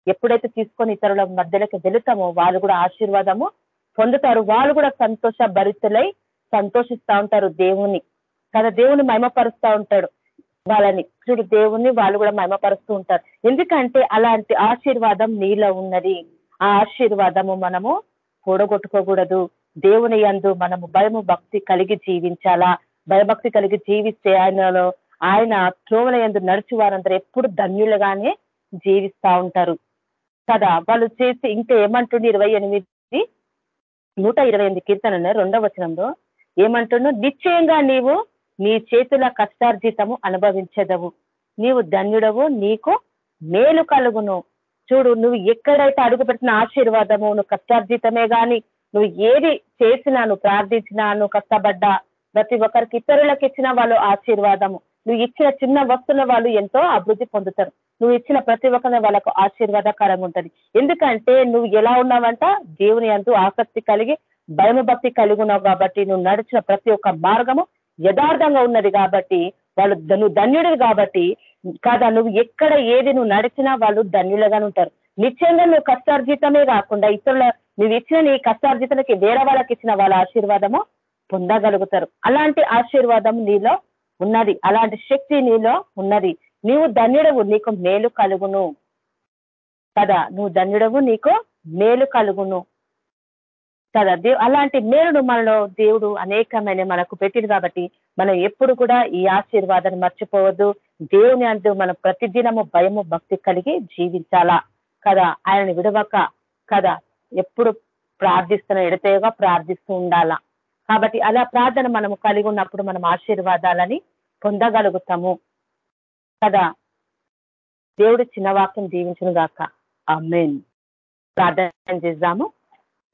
ఎప్పుడైతే తీసుకొని ఇతరుల మధ్యలోకి వెళుతామో వాళ్ళు కూడా ఆశీర్వాదము పొందుతారు. వాళ్ళు కూడా సంతోష భరితులై సంతోషిస్తా ఉంటారు దేవుని. కదా దేవుని మహిమపరుస్తూ ఉంటాడు. వాళ్ళని చూడు దేవుణ్ణి వాళ్ళు కూడా మహిమపరుస్తూ ఉంటారు. ఎందుకంటే అలాంటి ఆశీర్వాదం నీలో ఉన్నది. ఆ ఆశీర్వాదము మనము కూడగొట్టుకోకూడదు. దేవుని యందు మనము భయము భక్తి కలిగి జీవించాలా? భయభక్తి కలిగి జీవిస్తే ఆయనలో ఆయన త్రోవల ఎందు నడిచి వారందరూ ఎప్పుడు ధన్యులుగానే జీవిస్తా ఉంటారు. కదా వాళ్ళు చేసి ఇంకా ఏమంటుండే? ఇరవై ఎనిమిది నూట ఇరవై ఎనిమిది కీర్తన రెండవ వచనంలో ఏమంటుండు? నిశ్చయంగా నీవు నీ చేతుల కష్టార్జితము అనుభవించదవు. నీవు ధన్యుడవు నీకు మేలు కలుగును. చూడు నువ్వు ఎక్కడైతే అడుగు పెట్టిన ఆశీర్వాదము నువ్వు కష్టార్జితమే గాని నువ్వు ఏది చేసినా నువ్వు ప్రార్థించినా నువ్వు కష్టపడ్డా ప్రతి ఒక్కరికి ఇతరులకు ఇచ్చిన వాళ్ళు ఆశీర్వాదము. నువ్వు ఇచ్చిన చిన్న వస్తువుల వాళ్ళు ఎంతో అభివృద్ధి పొందుతారు. నువ్వు ఇచ్చిన ప్రతి ఒక్కరిని వాళ్ళకు ఆశీర్వాదకరంగా ఉంటది. ఎందుకంటే నువ్వు ఎలా ఉన్నావంట? దేవుని అందు ఆసక్తి కలిగి భయమభక్తి కలిగి ఉన్నావు కాబట్టి నువ్వు నడిచిన ప్రతి ఒక్క మార్గము యథార్థంగా ఉన్నది కాబట్టి వాళ్ళు నువ్వు ధన్యుడివి కాబట్టి కాదా నువ్వు ఎక్కడ ఏది నువ్వు నడిచినా వాళ్ళు ధన్యులుగానే ఉంటారు. నిత్యంగా నువ్వు కష్టార్జితమే కాకుండా ఇతరుల నువ్వు ఇచ్చిన నీ కష్టార్జితలకి వేరే వాళ్ళకి ఇచ్చిన వాళ్ళ ఆశీర్వాదము పొందగలుగుతారు. అలాంటి ఆశీర్వాదం నీలో ఉన్నది. అలాంటి శక్తి నీలో ఉన్నది. నీవు ధన్యుడవు నీకు మేలు కలుగును. కదా నువ్వు ధన్యుడవు నీకు మేలు కలుగును. కదా? దేవు అలాంటి మేలును మనలో దేవుడు అనేకమైన మనకు పెట్టింది కాబట్టి మనం ఎప్పుడు కూడా ఈ ఆశీర్వాదాన్ని మర్చిపోవద్దు. దేవుని అంటూ మనం ప్రతిదినము భయము భక్తి కలిగి జీవించాలా? కదా? ఆయనని విడవక కదా? ఎప్పుడు ప్రార్థిస్తున్న ఎడతేగా ప్రార్థిస్తూ ఉండాలా? కాబట్టి అలా ప్రార్థన మనం కలిగి ఉన్నప్పుడు మనం ఆశీర్వాదాలని పొందగలుగుతాము. కదా? దేవుడు చిన్న వాక్యం దీవించును గాక అమ్మేన్ ప్రార్థన చేద్దాము.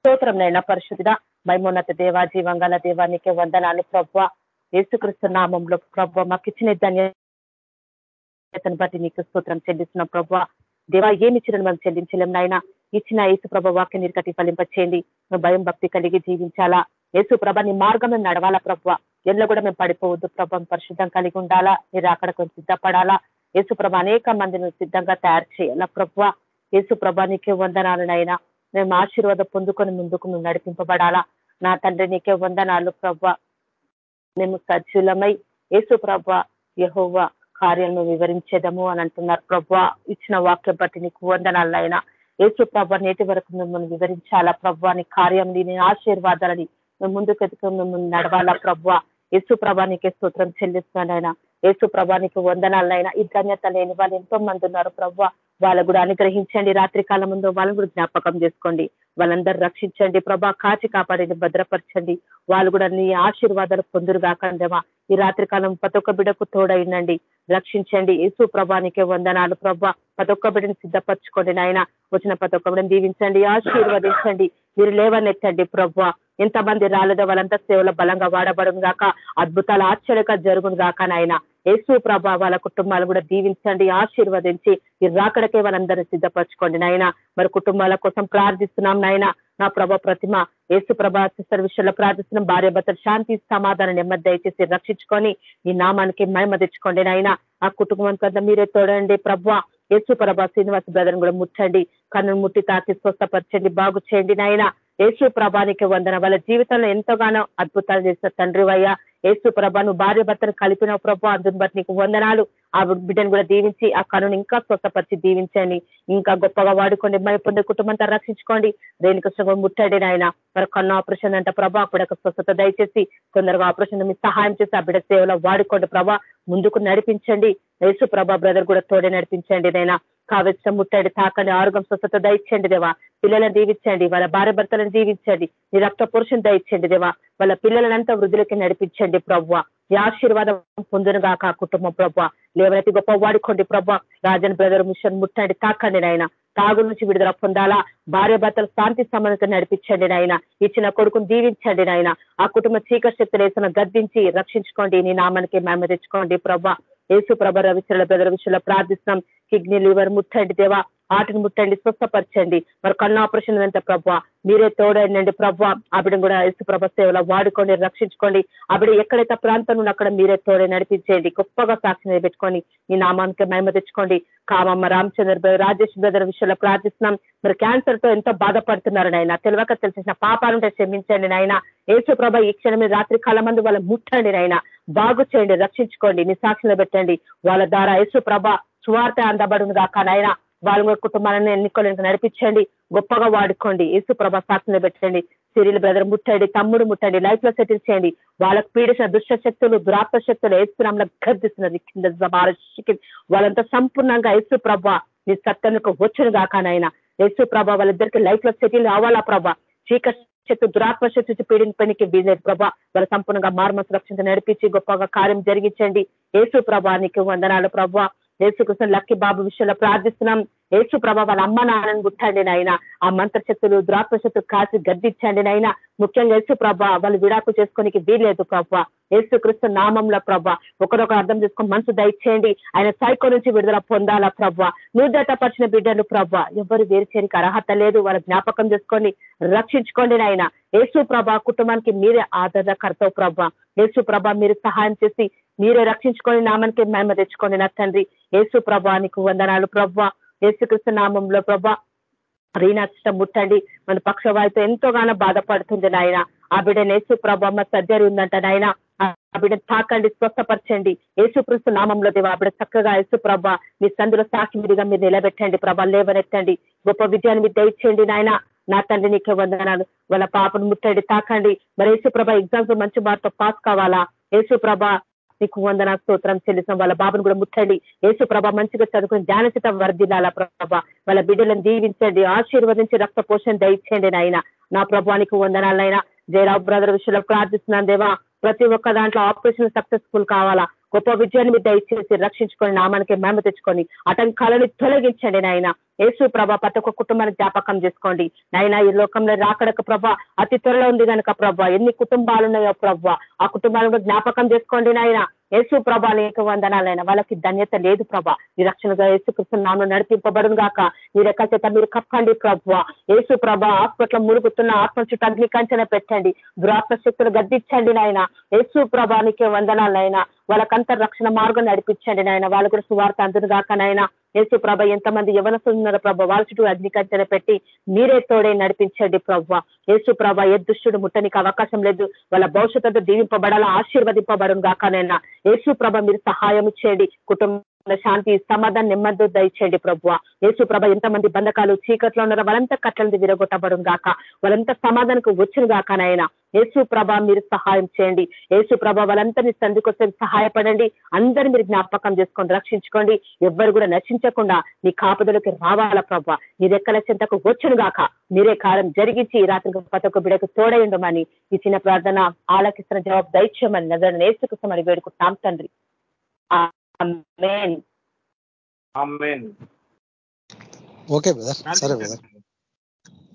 స్తోత్రం నైనా పరిశుద్ధ మైమోన్నత దేవా జీవంగల దేవానికి వందనాలు ప్రభ యేసుక్రీస్తు నామంలో ప్రభ మాకు ఇచ్చిన ధన్యతను బట్టి నీకు స్తోత్రం చెల్లిస్తున్నాం ప్రభ దేవా ఏమి ఇచ్చిన మనం చెల్లించలేం నాయన. ఇచ్చిన యేసు ప్రభ వాక్య నిర్కటి ఫలింపచేయండి. మేము భయం భక్తి కలిగి జీవించాలా? యేసు ప్రభ నీ మార్గం నడవాలా ప్రభ ఎల్లో కూడా మేము పడిపోవద్దు ప్రభం పరిశుద్ధం కలిగి ఉండాలా? మీరు అక్కడ కొంచెం సిద్ధపడాలా? యేసుప్రభ అనేక మందిని సిద్ధంగా తయారు చేయాలా ప్రభ యేసు ప్రభ నీకే వందనాలనైనా మేము ఆశీర్వాదం పొందుకొని ముందుకు మేము నడిపింపబడాలా? నా తండ్రి నీకే వందనాలు ప్రభ మేము సజ్జులమై యేసు ప్రభ యహోవ కార్యాలను వివరించేదము అని అంటున్నారు ప్రభ ఇచ్చిన వాక్యం బట్టి నీకు వందనాలైనా యేసు ప్రభ నేటి వరకు మిమ్మల్ని వివరించాలా ప్రభ నీ కార్యం నీ ఆశీర్వాదాలని మేము ముందుకు ఎదుగు మిమ్మల్ని నడవాలా ప్రభ యేసు ప్రభానికి స్తోత్రం చెల్లిస్తున్నానైనా యేసు ప్రభానికి వందనాలైనా ఈ ధన్యత లేని వాళ్ళు ఎంతో మంది ఉన్నారు ప్రభ వాళ్ళకు కూడా అనుగ్రహించండి. రాత్రి కాలం ముందు వాళ్ళని కూడా జ్ఞాపకం చేసుకోండి. వాళ్ళందరూ రక్షించండి. ప్రభా కాచి కాపాడండి భద్రపరచండి. వాళ్ళు కూడా నీ ఆశీర్వాదాలు పొందురు కాకండమా ఈ రాత్రి కాలం పతొక్క బిడకు తోడైనండి. రక్షించండి. యేసు ప్రభానికే వందనాలు. ప్రభా పతొక్క ఒక్క బిడ్డని సిద్ధపరచుకోండి నాయన. వచ్చిన ప్రతి ఒక్క బిడ్డని దీవించండి. ఆశీర్వదించండి. మీరు లేవనెత్తండి ప్రభా. ఎంతమంది రాలేదో వాళ్ళంతా సేవలో బలంగా వాడబడును గాక అద్భుతాలు ఆశ్చర్యక జరుగును గాక నాయన. యేసు ప్రభా వాళ్ళ కుటుంబాలు కూడా దీవించండి ఆశీర్వదించి ఈ రాకడకే వాళ్ళందరినీ సిద్ధపరచుకోండి నాయన. మరి కుటుంబాల కోసం ప్రార్థిస్తున్నాం నాయన. నా ప్రభా ప్రతిమ యేసు ప్రభా సిస్టర్ విషయంలో ప్రార్థిస్తున్నాం. భార్య భర్త శాంతి సమాధానం నెమ్మది దయచేసి రక్షించుకొని ఈ నామానికి మహిమ తెచ్చుకోండి నాయన. ఆ కుటుంబం కదా మీరే తోడండి ప్రభా. యేసు ప్రభా శ్రీనివాస బ్రదర్ కూడా ముట్టండి కన్ను ముట్టి తాకి స్వస్థపరచండి బాగు చేయండి నాయన. యేసు ప్రభానికి వందన వాళ్ళ జీవితంలో ఎంతగానో అద్భుతాలు చేసిన తండ్రి ఏసు ప్రభ ప్రభా నువ్వు భార్య భర్తను కలిపిన ప్రభు అందుని బట్టి నీకు వందనాలు. ఆ బిడ్డను కూడా దీవించి ఆ కనును ఇంకా స్వస్థపరిచి దీవించండి. ఇంకా గొప్పగా వాడుకోండి మై పొందే కుటుంబంతో రక్షించుకోండి. రేణుకృష్ణ ముట్టండి నాయన. మరి కన్ను ఆపరేషన్ అంట ప్రభా అప్పుడు స్వస్థత దయచేసి తొందరగా ఆపరేషన్ మీ సహాయం చేసి ఆ బిడ్డ సేవలో వాడుకోండి ప్రభా. ముందుకు నడిపించండి. యేసు ప్రభా బ్రదర్ కూడా తోడే నడిపించండి నైనా కావలసిన ముట్టండి తాకండి ఆరోగ్యం స్వస్థత దయచండి దేవా. పిల్లలను దీవించండి. వాళ్ళ భార్య భర్తలను దీవించండి. నీ రక్త పురుషుని దయచండి దేవా. వాళ్ళ పిల్లలనంతా వృద్ధులకి నడిపించండి ప్రవ్వ. ఈ ఆశీర్వాదం పొందునుగా ఆ కుటుంబం ప్రభా లేవనైతే గొప్ప వాడుకోండి ప్రభా రాజన్ బ్రదర్ మిషన్ ముట్టండి తాకండి నాయన. తాగు నుంచి విడుదల పొందాలా. భార్య భర్తలు శాంతి సంబంధంతో నడిపించండి నాయన. ఇచ్చిన కొడుకును దీవించండి నాయన. ఆ కుటుంబ చీకటి శక్తులు వేసిన గద్దించి రక్షించుకోండి. నీ నామానికి మేమ తెచ్చుకోండి ప్రభా యేసు ప్రభ రవిచల బ్రదర్ విషయంలో ప్రార్థిస్తున్నాం. కిడ్నీ లివర్ ముట్టండి దేవా ఆటను ముట్టండి స్వస్థపరచండి. మరి కన్ను ఆపరేషన్ అంత ప్రభా మీరే తోడండి ప్రభా. ఆవిడ కూడా యేసు ప్రభ సేవలో వాడుకోండి రక్షించుకోండి. ఆవిడ ఎక్కడైతే ప్రాంతం ఉన్న అక్కడ మీరే తోడే నడిపించేయండి. గొప్పగా సాక్షి పెట్టుకొని మీ నామానికి మహిమ తెచ్చుకోండి. కామమ్మ రామచంద్ర రాజేష్ బ్రదర్ విషయంలో ప్రార్థిస్తున్నాం. మీరు క్యాన్సర్తో ఎంతో బాధపడుతున్నారు నాయన. తెలియక తెలిసిన పాపాలుంటే క్షమించండి నాయన. ఏసు ప్రభ ఈ క్షణమే రాత్రి కాలం మంది వాళ్ళ ముట్టండి నాయన. బాగు చేయండి రక్షించుకోండి. మీ సాక్షిలో పెట్టండి వాళ్ళ ద్వారా యేసు ప్రభ స్వార్థ అందబడును కాక నాయన. వాళ్ళ కుటుంబాలను ఎన్నికలను నడిపించండి. గొప్పగా వాడుకోండి. యేసు ప్రభ సాక్షిని పెట్టండి. సిరియల్ బ్రదర్ ముట్టండి. తమ్ముడు ముట్టండి. లైఫ్లో సెటిల్ చేయండి. వాళ్ళకు పీడించిన దుష్ట శక్తులు దురాత్మ శక్తులు ఏసునాంలో గర్దిస్తున్నది కింద వాళ్ళంతా సంపూర్ణంగా యేసు ప్రభ నీ సత్యంకు వచ్చును కాకనైనా ఏసు యేసు ప్రభ వాళ్ళిద్దరికి లైఫ్లో సెటిల్ అవ్వాలా ప్రభ? చీక శక్తి దురాత్మ శక్తి పీడిన పనికి వీలేదు ప్రభా వాళ్ళ సంపూర్ణంగా మార్మ రక్షణ నడిపించి గొప్పగా కార్యం జరిగించండి. యేసు ప్రభా నీకు వందనాలు ప్రభా. యేసుకృష్ణ లక్కి బాబు విషయంలో ప్రార్థిస్తున్నాం. యేసు ప్రభా వాళ్ళ అమ్మ నాన్నని గుట్టండి నాయన. ఆ మంత్రశక్తులు ద్రాత్మశక్తులు కాసి గద్దించండి నాయన. ముఖ్యంగా యేసు ప్రభా వాళ్ళు విడాకు చేసుకోనికి వీల్లేదు ప్రభ. యేసు నామంలో ప్రభా ఒకరొకరు అర్థం చేసుకొని మనసు దయచేయండి. ఆయన సైకో నుంచి విడుదల పొందాలా ప్రభ. పరిచిన బిడ్డలు ప్రభా ఎవరు వేరు చేయడానికి అర్హత లేదు. వాళ్ళ జ్ఞాపకం చేసుకోండి రక్షించుకోండి నాయన. యేసు ప్రభ కుటుంబానికి మీరే ఆదరణకర్తవు ప్రభా. యేసు ప్రభ మీరు సహాయం చేసి మీరే రక్షించుకొని నామానికి మేమ తెచ్చుకోండి నా తండ్రి ఏసు ప్రభా నీకు వందనాలు. ప్రభా ఏసుకృష్ణ నామంలో ప్రభా రీనాక్ష ముట్టండి. మన పక్షవాయుతో ఎంతోగానో బాధపడుతుంది నాయన. ఆ బిడ్డ యేసు ప్రభమ్మ సర్జరీ ఉందంట నాయన. ఆ బిడ్డ తాకండి స్వస్థపరచండి. యేసుక్రీస్తు నామంలో దేవా బిడ్డ చక్కగా యేసు ప్రభ మీ సందులో సాకి మీదుగా మీరు నిలబెట్టండి. ప్రభ లేవనెత్తండి. గొప్ప విజయాన్ని మీరు దయచేయండి నాయన. నా తండ్రి నీకే వందనాలు. వాళ్ళ పాపను ముట్టండి తాకండి. మరి యేసుప్రభ ఎగ్జామ్స్ మంచి మార్తో పాస్ కావాలా? యేసుప్రభ నీకు వందన స్తోత్రం చెల్లిస్తాం వాళ్ళ బాబును కూడా ముట్టండి. యేసు ప్రభ మంచిగా చదువుకుని ధ్యానచిత వర్దిల్లాల ప్రభ. వాళ్ళ బిడ్డలను దీవించండి. ఆశీర్వదించి రక్త పోషణ దయచేయండి నాయన. నా ప్రభానికి వందనాలైనా జయరావు బ్రదర్ విషయంలో ప్రార్థిస్తున్నాను దేవా. ప్రతి ఒక్క దాంట్లో ఆపరేషన్ సక్సెస్ఫుల్ కావాలా? గొప్ప విజయాన్ని మీరు దయచేసి రక్షించుకొని నామానికి మేమ తెచ్చుకొని ఆటంకాలను తొలగించండి నాయన. యేసు ప్రభ ప్రతి ఒక్క కుటుంబాన్ని జ్ఞాపకం చేసుకోండి. నాయన ఈ లోకంలో రాకడక ప్రభ అతి త్వరలో ఉంది కనుక ప్రభ. ఎన్ని కుటుంబాలు ఉన్నాయో ప్రభ ఆ కుటుంబాలను జ్ఞాపకం చేసుకోండి నాయన. యేసు ప్రభ అనేక వందనాలైన వాళ్ళకి ధన్యత లేదు ప్రభ. ఈ రక్షణగా యేసుకృష్ణ నామను నడిపింపబడును గాక. మీరు ఎక్కడ చేత మీరు కప్పండి ప్రభ. యేసు ప్రభ హాస్పిటల్ మురుగుతున్న ఆత్మ చుట్టూ అగ్నికంచన పెట్టండి. దురాత్మ శక్తులు గద్దించండి నాయన. యేసు ప్రభానికే వందనాలైనా వాళ్ళకంతా రక్షణ మార్గం నడిపించండి నాయన. వాళ్ళు కూడా సువార్త అందును గాక నాయన. యేసు ప్రభ ఎంతమంది యవనస్తున్నారు ప్రభ వాళ్ళ చుట్టూ అగ్నికంచెన పెట్టి మీరే తోడే నడిపించండి ప్రభ. ఏసు ప్రభ ఏ దుష్టుడు ముట్టనికి అవకాశం లేదు. వాళ్ళ భవిష్యత్తు దీవింపబడాలా ఆశీర్వదింపబడును కాకనైనా ఏసు ప్రభ మీరు సహాయం చేయండి. కుటుంబ శాంతి సమాధానం నెమ్మది దయచేయండి ప్రభు. యేసు ప్రభ ఎంతమంది బంధకాలు చీకట్లో ఉన్నారో వాళ్ళంతా కట్టలది విరగొట్టబడును గాక. వాళ్ళంతా సమాధానకు వచ్చును గాక నాయన. యేసు ప్రభ మీరు సహాయం చేయండి. యేసు ప్రభ వాళ్ళందరినీ సందుకొస్తే సహాయపడండి. అందరూ మీరు జ్ఞాపకం చేసుకోండి రక్షించుకోండి. ఎవ్వరు కూడా నశించకుండా మీ కాపుదలకి రావాలా ప్రభ? మీ రెక్కల చెంతకు వచ్చును గాక. మీరే కాలం జరిగించి రాత్రి ప్రతి ఒక్క బిడకు తోడయుండమని ఈ చిన్న ప్రార్థన ఆలకిస్తున్న జవాబు దైత్యమని నగర నేర్చుకోమని వేడుకుంటాం తండ్రి. ఆమేన్. Okay brother. సరే బ్రదర్.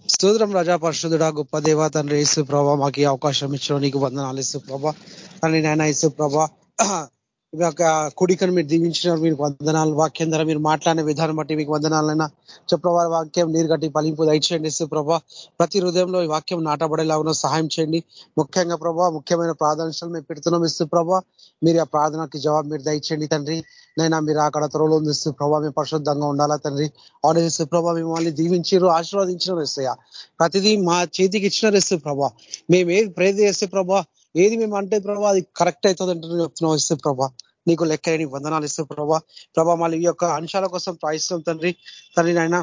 సూద్రం రజా పరిశుద్ధుడా గొప్ప దేవ తండ్రి యేసు ప్రభ మాకు ఈ అవకాశం ఇచ్చిన నీకు వందనాలు ఇసు ప్రభా తండ్రి నాయన ఇసు ప్రభ ఈ యొక్క కుడికను మీరు దీవించినారు మీరు వందనాలు వాక్యం ద్వారా మీరు మాట్లాడిన విధానం బట్టి మీకు వందనాలైనా. చెప్పవారి వాక్యం నీరు గట్టి ఫలింపు దయచేయండి ప్రభా. ప్రతి హృదయంలో ఈ వాక్యం నాటబడేలాగా సహాయం చేయండి. ముఖ్యంగా ప్రభా ముఖ్యమైన ప్రార్థనలు మేము పెడుతున్నాం ఇస్తు ప్రభా. మీరు ఆ ప్రార్థనకి జవాబు మీరు దయచేయండి తండ్రి. నైనా మీరు అక్కడ త్వరలో ఇస్తూ ప్రభావ మేము పరిశుద్ధంగా ఉండాలా తండ్రి. ఆడేస్తూ ప్రభావ మిమ్మల్ని దీవించారు ఆశీర్వాదించిన ఇస్తాయా ప్రతిదీ మా చేతికి ఇచ్చిన ఇస్తూ ప్రభా. మేము ఏది ప్రేద చేస్తే ప్రభా ఏది మేము అంటే ప్రభా అది కరెక్ట్ అవుతుంది అంటే చెప్తున్నాం ఇస్తే ప్రభా. నీకు లెక్కలేని వందనాలు ఇస్తే ప్రభా. ప్రభా మళ్ళీ ఈ యొక్క అంశాల కోసం ప్రాయిస్తాం తండ్రి. తండ్రి నాయన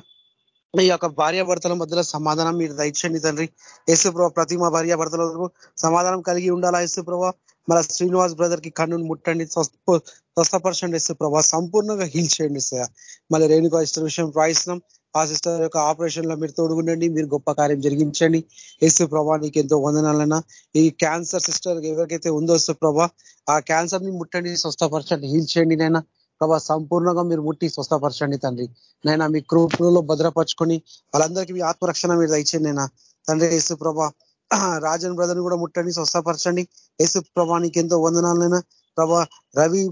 ఈ యొక్క భార్యాభర్తల మధ్యలో సమాధానం మీరు దయచండి తండ్రి. యేసు ప్రభా ప్రతి మా భార్యాభర్తలకు సమాధానం కలిగి ఉండాలా యేసు ప్రభా? మన శ్రీనివాస్ బ్రదర్కి కన్నును ముట్టండి స్వస్థపరచండి యేసు ప్రభా. సంపూర్ణంగా హీల్ చేయండి సార్ మళ్ళీ రేణుకా ఇష్టం విషయం ప్రాయిస్తున్నాం ఆ సిస్టర్ యొక్క ఆపరేషన్లో మీరు తోడుగుండండి మీరు గొప్ప కార్యం జరిగించండి. యేసు ప్రభా నీకు ఎంతో వందనాలన్నా. ఈ క్యాన్సర్ సిస్టర్ ఎవరికైతే ఉందో ప్రభా ఆ క్యాన్సర్ని ముట్టండి స్వస్థపరచండి హీల్ చేయండి నైనా ప్రభా సంపూర్ణంగా మీరు ముట్టి స్వస్థపరచండి తండ్రి. నైనా మీ కృపలో భద్రపరచుకొని వాళ్ళందరికీ మీ ఆత్మరక్షణ మీరు దయచేయండి నైనా తండ్రి యేసు ప్రభా <clears throat> రాజన్ బ్రదర్ కూడా ముట్టండి స్వస్థపరచండి. యేసు ప్రభా నీకు ఎంతో వందనాలైనా ప్రభా రవి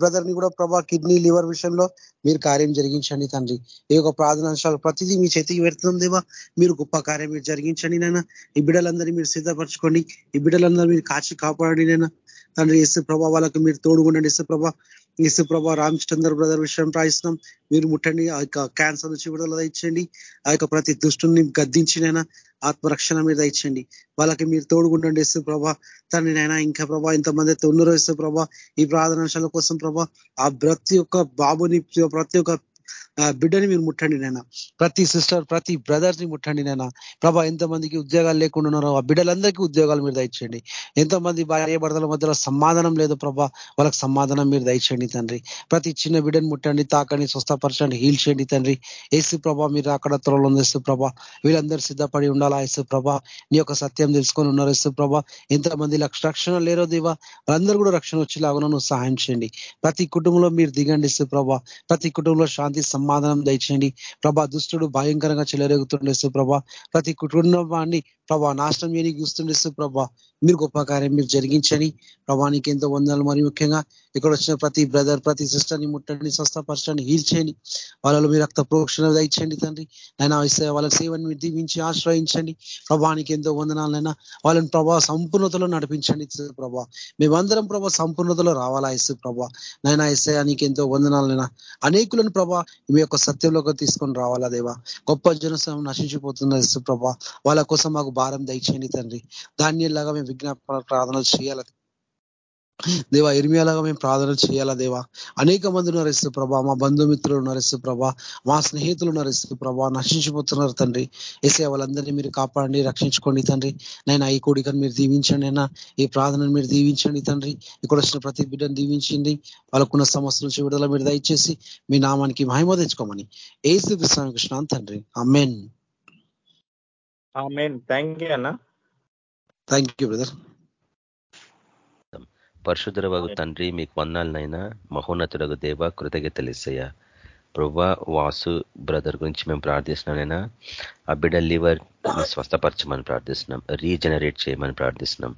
బ్రదర్ని కూడా ప్రభా కిడ్నీ లివర్ విషయంలో మీరు కార్యం జరిగించండి తండ్రి. ఈ యొక్క ప్రార్థనాంశాలు ప్రతిదీ మీ చేతికి పెడుతున్నాం దేవా. మీరు గొప్ప కార్యం మీరు జరిగించండి నైనా ఈ బిడ్డలందరినీ మీరు సిద్ధపరచుకోండి. ఈ బిడ్డలందరూ మీరు కాచి కాపాడండి నైనా తండ్రి ఇసు ప్రభా వాళ్ళకు మీరు తోడుగుండండి. ఇసు ప్రభా ఇసు ప్రభా రామచంద్ర బ్రదర్ విషయం ప్రాయిస్తున్నాం మీరు ముట్టండి. ఆ యొక్క క్యాన్సర్ నుంచి విడుదల ఇచ్చండి ఆ యొక్క ప్రతి దుష్టుని గద్దించినైనా ఆత్మరక్షణ మీద ఇచ్చండి వాళ్ళకి మీరు తోడుగుండండి. ఇసు ప్రభా తండ్రి నైనా ఇంకా ప్రభా ఇంతమంది అయితే ఉన్నారో. ఇసు ప్రభా ఈ ప్రార్థనాంశాల కోసం ప్రభా ఆ ప్రతి ఒక్క బాబుని ప్రతి ఒక్క బిడ్డని మీరు ముట్టండి నైనా ప్రతి సిస్టర్ ప్రతి బ్రదర్స్ని ముట్టండి నైనా ప్రభా ఎంతమందికి ఉద్యోగాలు లేకుండా ఉన్నారో ఆ బిడ్డలందరికీ ఉద్యోగాలు మీరు దయచేయండి. ఎంతమంది భార్య భర్తల మధ్యలో సమాధానం లేదు ప్రభా వాళ్ళకి సమాధానం మీరు దయచేయండి తండ్రి. ప్రతి చిన్న బిడ్డని ముట్టండి తాకండి స్వస్థపరచండి హీల్ చేయండి తండ్రి. ఏసు ప్రభా మీరు అక్కడ త్వరలో ఉంది ప్రభా వీళ్ళందరూ సిద్ధపడి ఉండాలా యేసు ప్రభా? నీ యొక్క సత్యం తెలుసుకొని ఉన్నారు యేసు ప్రభా. ఎంతమంది రక్షణ లేరో దేవా? వాళ్ళందరూ కూడా రక్షణ వచ్చేలాగా నువ్వు సహాయం చేయండి. ప్రతి కుటుంబంలో మీరు దిగండి యేసు ప్రభా. ప్రతి కుటుంబంలో శాంతి సమాధానం దయచేయండి. ప్రభా దుష్టుడు భయంకరంగా చెలరేగుతుండేస్తూ ప్రభా. ప్రతి కుటుంబాన్ని ప్రభా నాశనం చేయని చూస్తుండేస్తూ ప్రభా. మీరు గొప్ప కార్యం మీరు జరిగించని ప్రభానికి ఎంతో వందలు మరి ముఖ్యంగా ఇక్కడ వచ్చిన ప్రతి బ్రదర్ ప్రతి సిస్టర్ని ముట్టండి స్వస్థపరచండి హీల్ చేయండి. వాళ్ళలో మీరు రక్త ప్రోక్షణ దయచేయండి తండ్రి. ఆయన వాళ్ళ సేవని మీరు దీవించి ఆశ్రయించండి. ప్రభానికి ఎంతో వందనాలైనా వాళ్ళని ప్రభా సంపూర్ణతలో నడిపించండి ప్రభా. మేమందరం ప్రభా సంపూర్ణతలో రావాలా ఇసు ప్రభా. నైనా ఎస్ఐ నీకు ఎంతో వందనాలైనా అనేకులను ప్రభా మీ యొక్క సత్యంలోకి తీసుకొని రావాలా దేవా? గొప్ప జనసం నశించిపోతున్న ప్రభా. వాళ్ళ కోసం మాకు భారం దయచేయండి తండ్రి. ధాన్యంలాగా మేము విజ్ఞాపన ప్రార్థనలు చేయాలి. దేవా ఇర్మియాలాగా మేము ప్రార్థన చేయాలా దేవా? అనేక మంది ఉన్నారు ఇస్తు ప్రభా మా బంధుమిత్రులు ఉన్నారు ఇస్తు ప్రభా మా స్నేహితులు ఉన్నారు ఇస్తు ప్రభా నశించిపోతున్నారు తండ్రి. ఏసే వాళ్ళందరినీ మీరు కాపాడండి రక్షించుకోండి తండ్రి. నైనా ఈ కోడికను మీరు దీవించండి అయినా ఈ ప్రార్థనను మీరు దీవించండి తండ్రి. ఇక్కడ వచ్చిన ప్రతి బిడ్డను దీవించండి. వాళ్ళకున్న సమస్యల నుంచి విడుదల మీరు దయచేసి మీ నామానికి మహిమ తెచ్చుకోమని ఏసు కృష్ణ తండ్రి. అమ్మేన్ థ్యాంక్ యూ అన్న. Thank you brother. పరిశుద్ధరవగు తండ్రి మీకు వందాలనైనా మహోన్నతుడగు దేవ కృతజ్ఞతలిసయ్యా ప్రభా వాసు బ్రదర్ గురించి మేము ప్రార్థిస్తున్నానైనా ఆ బిడ్డ లివర్ <coughs> స్వస్థపరచమని ప్రార్థిస్తున్నాం రీజనరేట్ చేయమని ప్రార్థిస్తున్నాం.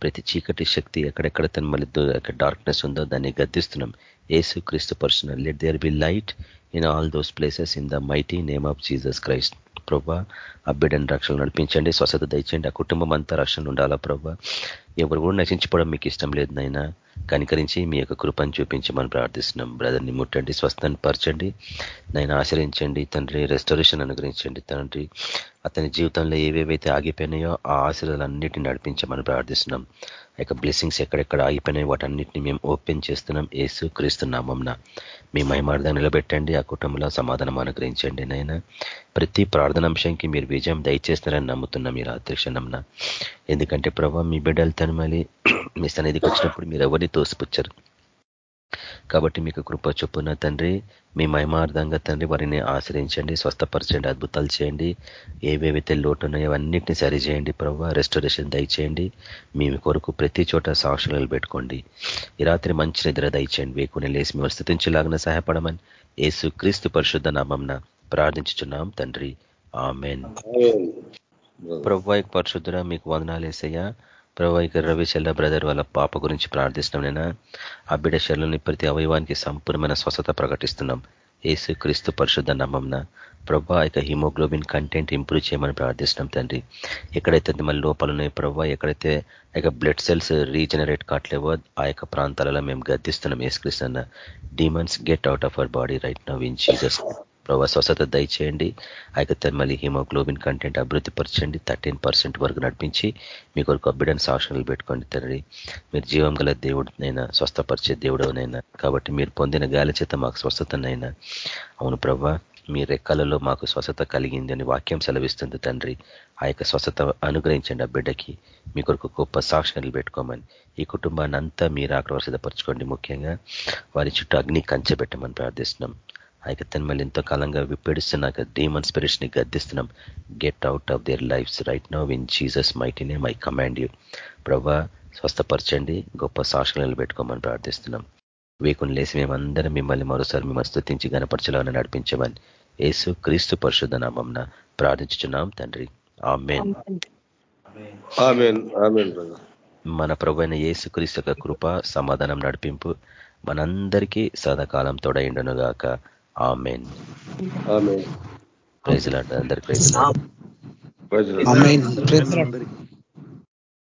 ప్రతి చీకటి శక్తి ఎక్కడెక్కడ తన మళ్ళీ డార్క్నెస్ ఉందో దాన్ని గద్దిస్తున్నాం. Yesu Kristu personal let there be light in all those places in the mighty name of Jesus Christ ప్రభా. ఆ బిడ్డని రక్షణ నడిపించండి స్వస్థత దయచేయండి. ఆ కుటుంబం అంతా రక్షణ ఉండాలా ప్రభా. ఎవరు కూడా నశించిపోవడం మీకు ఇష్టం లేదు నైనా కనికరించి మీ యొక్క కృపను చూపించి మనం ప్రార్థిస్తున్నాం. బ్రదర్ని ముట్టండి స్వస్థను పరచండి. నైనా ఆశ్రయించండి. తండ్రి రెస్టరేషన్ అనుగ్రహించండి తండ్రి. అతని జీవితంలో ఏవేవైతే ఆగిపోయినాయో ఆ ఆశీర్వాదాలన్నిటిని నడిపించమని ప్రార్థిస్తున్నాం. యొక్క బ్లెస్సింగ్స్ ఎక్కడెక్కడ ఆగిపోయినాయి వాటన్నిటిని మేము ఓపెన్ చేస్తున్నాం. ఏసు క్రీస్తున్నామంన మీ మహిమార్థం నిలబెట్టండి. ఆ కుటుంబంలో సమాధానం అనుగ్రహించండి నైనా ప్రతి ప్రార్థనాంశంకి మీరు విజయం దయచేస్తున్నారని నమ్ముతున్నాం మీరు అధ్యక్షణంన ఎందుకంటే ప్రభావ మీ బిడ్డలు తను మళ్ళీ మీ సన్నిధికి వచ్చినప్పుడు మీరు ఎవరిని తోసిపుచ్చారు? కాబట్టి మీకు కృప చొప్పున తండ్రి మీ మహిమార్థంగా తండ్రి వారిని ఆశ్రయించండి స్వస్థపరచండి అద్భుతాలు చేయండి ఏవేవైతే లోటు ఉన్నాయో అవన్నిటిని సరిచేయండి ప్రభావ రెస్టరేషన్ దయచేయండి మీ కొరకు ప్రతి చోట సాక్షులు పెట్టుకోండి ఈ రాత్రి మంచి నిద్ర దయచేయండి వేకుని లేసి మేము స్థుతించలాగిన సహాయపడమని ఏసు క్రీస్తు పరిశుద్ధ నామంన ప్రార్థించుచున్నాం తండ్రి. ఆమెన్. ప్రభా పరిశుద్ధుడ మీకు వందనాలు వేసయ్యా ప్రభా ఇక రవిచల్ల బ్రదర్ వాళ్ళ పాప గురించి ప్రార్థిస్తున్నాం నేను? ఆ బిడ్డ శరీరంలోని ప్రతి అవయవానికి సంపూర్ణమైన స్వస్థత ప్రకటిస్తున్నాం. ఏసు క్రీస్తు పరిశుద్ధ నమ్మంన ప్రభా ఇక హిమోగ్లోబిన్ కంటెంట్ ఇంప్రూవ్ చేయమని ప్రార్థిస్తున్నాం తండ్రి. ఎక్కడైతే మళ్ళీ లోపాలు ఉన్నాయి ప్రభా ఎక్కడైతే ఆ బ్లడ్ సెల్స్ రీజనరేట్ కావట్లేవో ఆ యొక్క ప్రాంతాలలో మేము గద్దిస్తున్నాం. ఏసుక్రీస్తన్న demons get out of our body right now in Jesus ప్రభావ స్వస్థత దయచేయండి. ఆ యొక్క మళ్ళీ హిమోగ్లోబిన్ కంటెంట్ అభివృద్ధి పరచండి థర్టీన్ పర్సెంట్ వరకు నడిపించి మీ కొరకు అబ్బిడని సాక్షణలు పెట్టుకోండి తండ్రి. మీరు జీవం గల దేవుడినైనా స్వస్థపరిచే దేవుడవనైనా కాబట్టి మీరు పొందిన గాలి చేత మాకు స్వస్థతనైనా. అవును ప్రభా మీ రెక్కలలో మాకు స్వస్థత కలిగింది అని వాక్యం సెలవిస్తుంది తండ్రి. ఆ యొక్క స్వస్థత అనుగ్రహించండి ఆ బిడ్డకి. మీ కొరకు గొప్ప సాక్షణలు పెట్టుకోమని. ఈ కుటుంబాన్ని అంతా మీరు అక్కడ ముఖ్యంగా. వారి చుట్టూ అగ్ని కంచె పెట్టమని ప్రార్థిస్తున్నాం. ఆ యొక్క తను మళ్ళీ ఎంతో కాలంగా విప్పేడుస్తున్న డీమన్ స్పిరిట్స్ని గద్దిస్తున్నాం. Get out of their lives right now in Jesus mighty name I command you ప్రభా స్వస్థపరచండి. గొప్ప సాక్షణలు పెట్టుకోమని ప్రార్థిస్తున్నాం. వేకుని లేసి మేమందరం మిమ్మల్ని మరోసారి మిమ్మల్ని స్థుతించి గనపరచలాలని నడిపించమని యేసు క్రీస్తు పరిశుద్ధ నామంన ప్రార్థించుచున్నాం తండ్రి. ఆమెన్. మన ప్రభు అయిన యేసు క్రీస్తు కృప సమాధానం నడిపింపు మనందరికీ సదాకాలం తోడైండను గాక ఆమెన్ ప్రైజ్ లాంటి అందరికి ప్రైజ్ ఆమేన్. Praise lord.